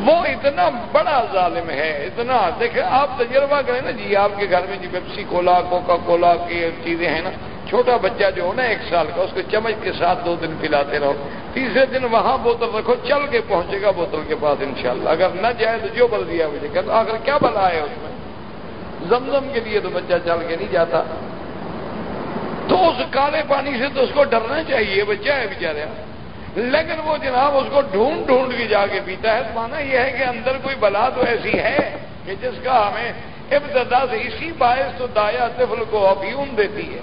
وہ اتنا بڑا ظالم ہے، اتنا، دیکھیں، آپ تجربہ کریں نا جی آپ کے گھر میں جی پیپسی کولا کوکا کولا کی چیزیں ہیں نا، چھوٹا بچہ جو ہو نا، ایک سال کا، اس کو چمچ کے ساتھ دو دن پلاتے رہو۔ تیسرے دن وہاں بوتل رکھو، چل کے پہنچے گا بوتل کے پاس، انشاءاللہ۔ اگر نہ جائے تو جو بل دیا مجھے، کہ آخر کیا بلا ہے اس میں؟ زمزم کے لیے تو بچہ چل کے نہیں جاتا۔ تو اس کالے پانی سے تو اس کو ڈرنا چاہیے، بچہ ہے بےچارا لیکن وہ جناب اس کو ڈھونڈ ڈھونڈ کے جا کے پیتا ہے۔ مانا یہ ہے کہ اندر کوئی بلا تو ایسی ہے کہ جس کا ہمیں ابتدا سے اسی باعث تو دایا طفل کو افیون دیتی ہے۔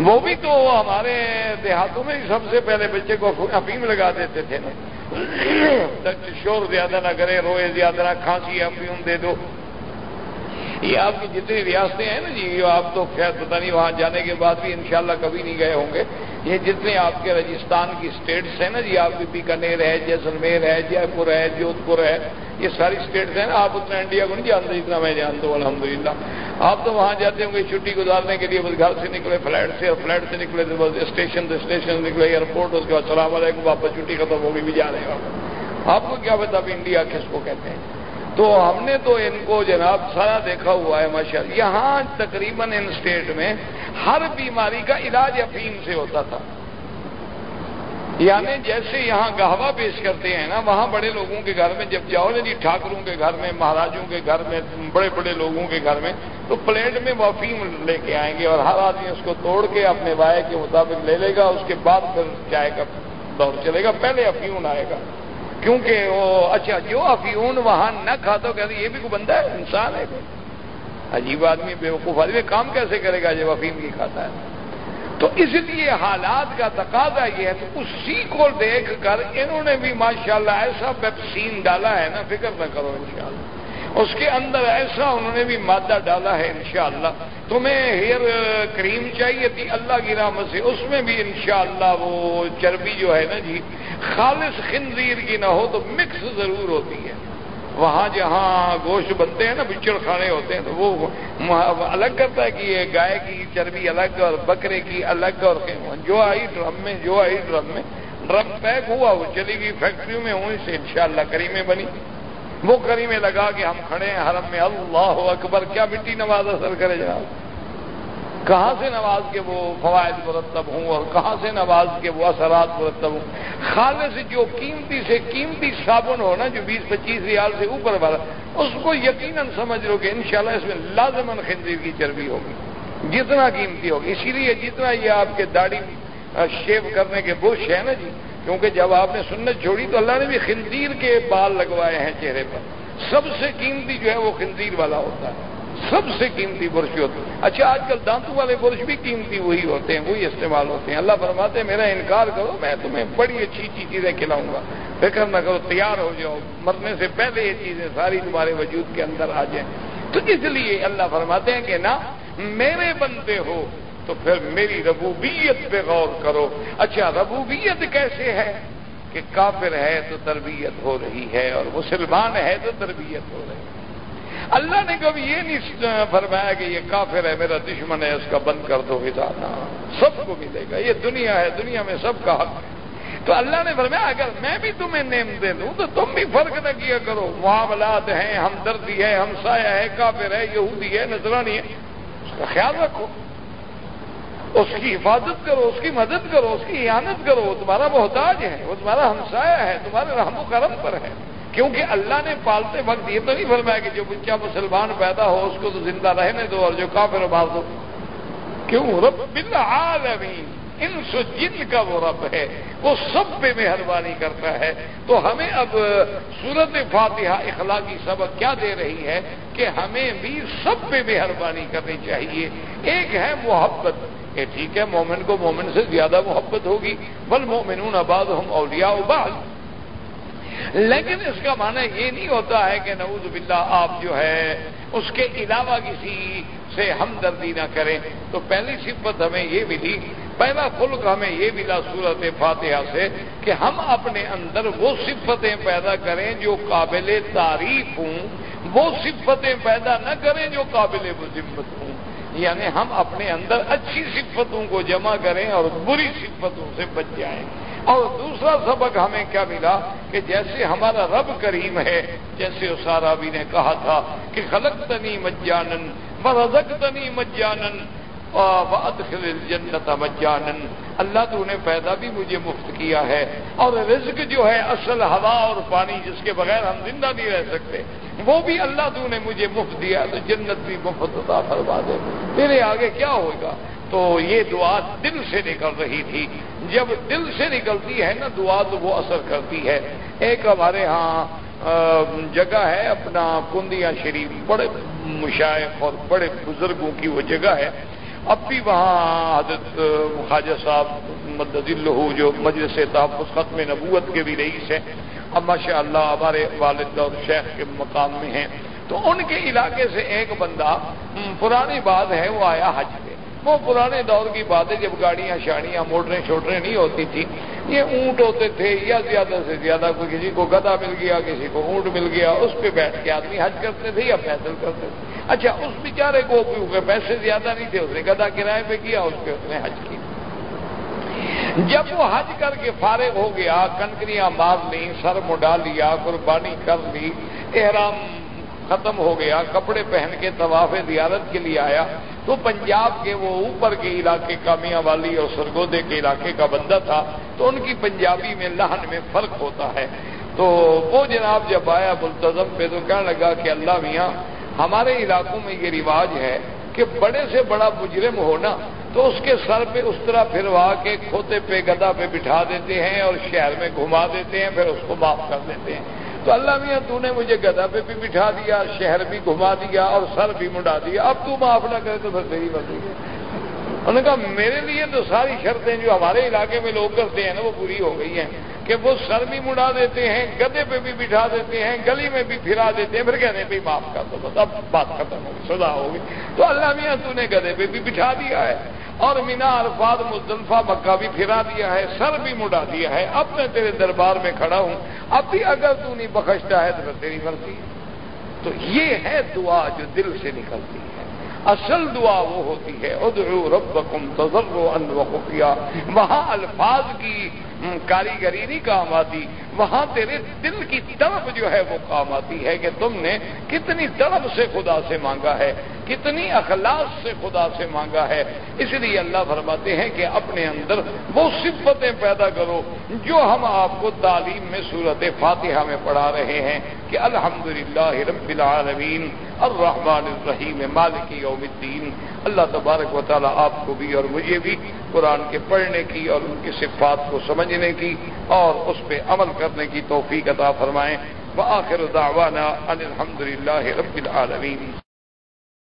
وہ بھی تو ہمارے دیہاتوں میں سب سے پہلے بچے کو افیم لگا دیتے تھے۔ نا شور زیادہ نہ کرے، روئے زیادہ نہ کھانسی، افیون دے دو۔ یہ آپ کی جتنی ریاستیں ہیں نا جی آپ تو خیر پتہ نہیں، وہاں جانے کے بعد بھی انشاءاللہ کبھی نہیں گئے ہوں گے۔ یہ جتنے آپ کے راجستھان کی اسٹیٹس ہیں نا جی آپ کی بیکانیر ہے، جیسلمیر ہے جے پور ہے جودھ پور ہے، یہ ساری اسٹیٹس ہیں نا، آپ اتنا انڈیا کو نہیں جانتے جتنا میں جانتا ہوں الحمد للہ آپ تو وہاں جاتے ہوں گے چھٹی گزارنے کے لیے، بس گھر سے نکلے فلائٹ سے، اور فلائٹ سے نکلے، تو بس اسٹیشن سے اسٹیشن نکلے ایئرپورٹ اس کے بعد السلام علیکم، واپس چھٹی ختم ہوگی بھی جا رہے گا آپ۔ کو کیا پتا ابھی انڈیا کس کو کہتے ہیں۔ تو ہم نے تو ان کو جناب سارا دیکھا ہوا ہے، ماشاء اللہ۔ یہاں تقریباً ان اسٹیٹ میں ہر بیماری کا علاج افیم سے ہوتا تھا۔ یعنی جیسے یہاں گہوا پیش کرتے ہیں نا، وہاں بڑے لوگوں کے گھر میں، جب جاؤ نا جی ٹھاکروں کے گھر میں، مہاراجوں کے گھر میں، بڑے بڑے لوگوں کے گھر میں، تو پلیٹ میں وہ افیم لے کے آئیں گے اور ہر آدمی اس کو توڑ کے اپنے وائے کے مطابق لے لے گا، اس کے بعد پھر چائے کا دور چلے گا، پہلے افیون آئے گا۔ کیونکہ وہ اچھا جو افیون وہاں نہ کھاتا کہتے یہ بھی کوئی بندہ ہے؟ انسان ہے کوئی؟ عجیب آدمی بے وقوف آدمی، کام کیسے کرے گا جب افیم کی کھاتا ہے؟ تو اس لیے حالات کا تقاضا یہ ہے، تو اسی کو دیکھ کر انہوں نے بھی ماشاءاللہ ایسا ویکسین ڈالا ہے نا، فکر نہ کرو انشاءاللہ۔ اس کے اندر ایسا انہوں نے بھی مادہ ڈالا ہے انشاءاللہ۔ تمہیں ہیئر کریم چاہیے تھی اللہ کی رحمت سے، اس میں بھی انشاءاللہ وہ چربی جو ہے نا جی خالص خنزیر کی نہ ہو تو مکس ضرور ہوتی ہے۔ وہاں جہاں گوشت بنتے ہیں نا، بچڑ کھانے ہوتے ہیں، تو وہ الگ کرتا ہے کہ یہ گائے کی چربی الگ اور بکرے کی الگ اور جو آئی ڈرم میں، جو آئی ڈرم میں، ڈرم پیک ہوا، وہ چلی گئی فیکٹریوں میں ہوں سے انشاءاللہ کریمیں بنی۔ وہ کریمیں لگا کے ہم کھڑے ہیں حرم میں۔ اللہ اکبر، کیا مٹی نواز اثر کرے جناب؟ کہاں سے نواز کے وہ فوائد مرتب ہوں اور کہاں سے نواز کے وہ اثرات مرتب ہوں؟ خالص سے جو قیمتی سے قیمتی صابن ہو نا، جو بیس پچیس ریال سے اوپر والا، اس کو یقیناً سمجھ لو کہ انشاءاللہ اس میں لازمن خنزیر کی چربی ہوگی، جتنا قیمتی ہوگی۔ اسی لیے جتنا یہ آپ کے داڑھی شیو کرنے کے برش ہے نا جی کیونکہ جب آپ نے سنت چھوڑی تو اللہ نے بھی خنزیر کے بال لگوائے ہیں چہرے پر۔ سب سے قیمتی جو ہے وہ خنزیر والا ہوتا ہے۔ سب سے قیمتی برش ہوتے ہیں۔ اچھا آج کل دانتوں والے برش بھی قیمتی وہی ہوتے ہیں، وہی استعمال ہوتے ہیں۔ اللہ فرماتے ہیں، میرا انکار کرو، میں تمہیں بڑی اچھی اچھی چیزیں کھلاؤں گا۔ فکر نہ کرو، تیار ہو جاؤ۔ مرنے سے پہلے یہ چیزیں ساری تمہارے وجود کے اندر آ جائیں۔ تو اس لیے اللہ فرماتے ہیں کہ نہ میرے بنتے ہو تو پھر میری ربوبیت پہ غور کرو۔ اچھا ربوبیت کیسے ہے؟ کہ کافر ہے تو تربیت ہو رہی ہے اور مسلمان ہے تو تربیت ہو رہی ہے۔ اللہ نے کبھی یہ نہیں فرمایا کہ یہ کافر ہے، میرا دشمن ہے، اس کا بند کر دو ہدانا سب کو ملے گا۔ یہ دنیا ہے، دنیا میں سب کا حق ہے۔ تو اللہ نے فرمایا، اگر میں بھی تمہیں نیم دے دوں، تو تم بھی فرق نہ کیا کرو۔ معاملات ہیں، ہمدردی ہے ہمسایا ہے کافر ہے یہودی ہے نظرانی ہے اس کا خیال رکھو۔ اس کی حفاظت کرو، اس کی مدد کرو، اس کی احانت کرو۔ وہ تمہارا محتاج ہے، وہ تمہارا ہمسایا ہے، تمہارے رحم و کرم پر ہے۔ کیونکہ اللہ نے پالتے وقت یہ تو نہیں فرمایا کہ جو بچہ مسلمان پیدا ہو، اس کو تو زندہ رہنے دو اور جو کافر مار دو۔ کیوں؟ رب بالعالمین، ان سو جن کا وہ رب ہے، وہ سب پہ مہربانی کرتا ہے۔ تو ہمیں اب صورت فاتحہ اخلاقی سبق کیا دے رہی ہے کہ ہمیں بھی سب پہ مہربانی کرنی چاہیے۔ ایک ہے محبت۔ کہ ٹھیک ہے، مومن کو مومن سے زیادہ محبت ہوگی۔ بل مومنون آباد ہم اولیاء بعض لیکن اس کا معنی یہ نہیں ہوتا ہے کہ نعوذ باللہ آپ جو ہے اس کے علاوہ کسی سے ہمدردی نہ کریں۔ تو پہلی صفت ہمیں یہ ملی، پہلا خلق ہمیں یہ ملا صورت فاتحہ سے کہ ہم اپنے اندر وہ صفتیں پیدا کریں جو قابل تعریف ہوں۔ وہ صفتیں پیدا نہ کریں جو قابل مذمت ہوں۔ یعنی ہم اپنے اندر اچھی صفتوں کو جمع کریں اور بری صفتوں سے بچ جائیں۔ اور دوسرا سبق ہمیں کیا ملا کہ جیسے ہمارا رب کریم ہے، جیسے اسارا بھی نے کہا تھا کہ خلق تنی مجانن برزک تنی مجانن جنت مجانن اللہ تو نے پیدا بھی مجھے مفت کیا ہے۔ اور رزق جو ہے، اصل ہوا اور پانی جس کے بغیر ہم زندہ نہیں رہ سکتے، وہ بھی اللہ تو نے مجھے مفت دیا تو جنت بھی مفت عطا فرما دے۔ میرے آگے کیا ہوگا؟ تو یہ دعا دل سے نکل رہی تھی۔ جب دل سے نکلتی ہے نا دعا تو وہ اثر کرتی ہے۔ ایک ہمارے ہاں جگہ ہے اپنا کندیا شریف، بڑے مشائق اور بڑے بزرگوں کی وہ جگہ ہے۔ اب بھی وہاں حضرت خواجہ صاحب مدد اللہ جو مجلس تحفظ ختم نبوت کے بھی رئیس ہیں۔ اب ماشاء اللہ ہمارے والد اور شیخ کے مقام میں ہیں۔ تو ان کے علاقے سے ایک بندہ پرانی بات ہے، وہ آیا حج پہ۔ وہ پرانے دور کی بات ہے جب گاڑیاں شاڑیاں موٹریں شوٹریں نہیں ہوتی تھی، یہ اونٹ ہوتے تھے، یا زیادہ سے زیادہ کوئی کسی کو گدا مل گیا، کسی کو اونٹ مل گیا، اس پہ بیٹھ کے آدمی حج کرتے تھے یا پیدل کرتے تھے۔ اچھا اس بیچارے کو کیونکہ پیسے زیادہ نہیں تھے، اس نے گدا کرائے پہ کیا، اس پہ اس نے حج کی جب وہ حج کر کے فارغ ہو گیا، کنکریاں مار لی، سر مڈا لیا، قربانی کر لی، احرام ختم ہو گیا، کپڑے پہن کے طواف زیارت کے لیے آیا تو پنجاب کے وہ اوپر کے علاقے کا میاں والی اور سرگودے کے علاقے کا بندہ تھا، تو ان کی پنجابی میں لہن میں فرق ہوتا ہے۔ تو وہ جناب جب آیا ملتظم پہ تو کہنے لگا کہ اللہ میاں، ہمارے علاقوں میں یہ رواج ہے کہ بڑے سے بڑا مجرم ہونا، تو اس کے سر پہ اس طرح پھروا کے کھوتے پہ گدا پہ بٹھا دیتے ہیں اور شہر میں گھما دیتے ہیں، پھر اس کو معاف کر دیتے ہیں۔ تو اللہ میاں تو نے مجھے گدا پہ بھی بٹھا دیا، شہر بھی گھما دیا اور سر بھی مڈا دیا۔ اب تو معاف نہ کرے تو پھر تیری مرضی انہوں نے کہا، میرے لیے تو ساری شرطیں جو ہمارے علاقے میں لوگ کرتے ہیں نا، وہ پوری ہو گئی ہیں۔ کہ وہ سر بھی مڑا دیتے ہیں، گدے پہ بھی بٹھا دیتے ہیں، گلی میں بھی پھرا دیتے ہیں۔ پھر کہتے ہیں معاف کر دو، بس اب بات ختم ہوگی سزا ہوگی تو اللہ میاں، تو نے گدے پہ بھی بٹھا دیا ہے۔ اور مینا الفاظ مزدلفہ مکہ بھی پھرا دیا ہے، سر بھی مڑا دیا ہے اب میں تیرے دربار میں کھڑا ہوں۔ اب بھی اگر تو نہیں بخشتا ہے تو تیری مرضی تو یہ ہے دعا جو دل سے نکلتی ہے۔ اصل دعا وہ ہوتی ہے، ادعو ربکم تضرعا وخفیا وہاں الفاظ کی کاریگری نہیں کام آتی، وہاں تیرے دل کی طرف جو ہے وہ کام آتی ہے کہ تم نے کتنی طرف سے خدا سے مانگا ہے، کتنی اخلاص سے خدا سے مانگا ہے۔ اس لیے اللہ فرماتے ہیں کہ اپنے اندر وہ صفتیں پیدا کرو جو ہم آپ کو تعلیم میں صورت فاتحہ میں پڑھا رہے ہیں کہ الحمد رب العالمین، الرحمن الرحیم، مالک یوم الدین۔ اللہ تبارک و تعالیٰ آپ کو بھی اور مجھے بھی قرآن کے پڑھنے کی اور ان کی صفات کو سمجھ سمجھنے کی اور اس پہ عمل کرنے کی توفیق عطا فرمائیں۔ وآخر دعوانا ان الحمد للہ رب العالمین۔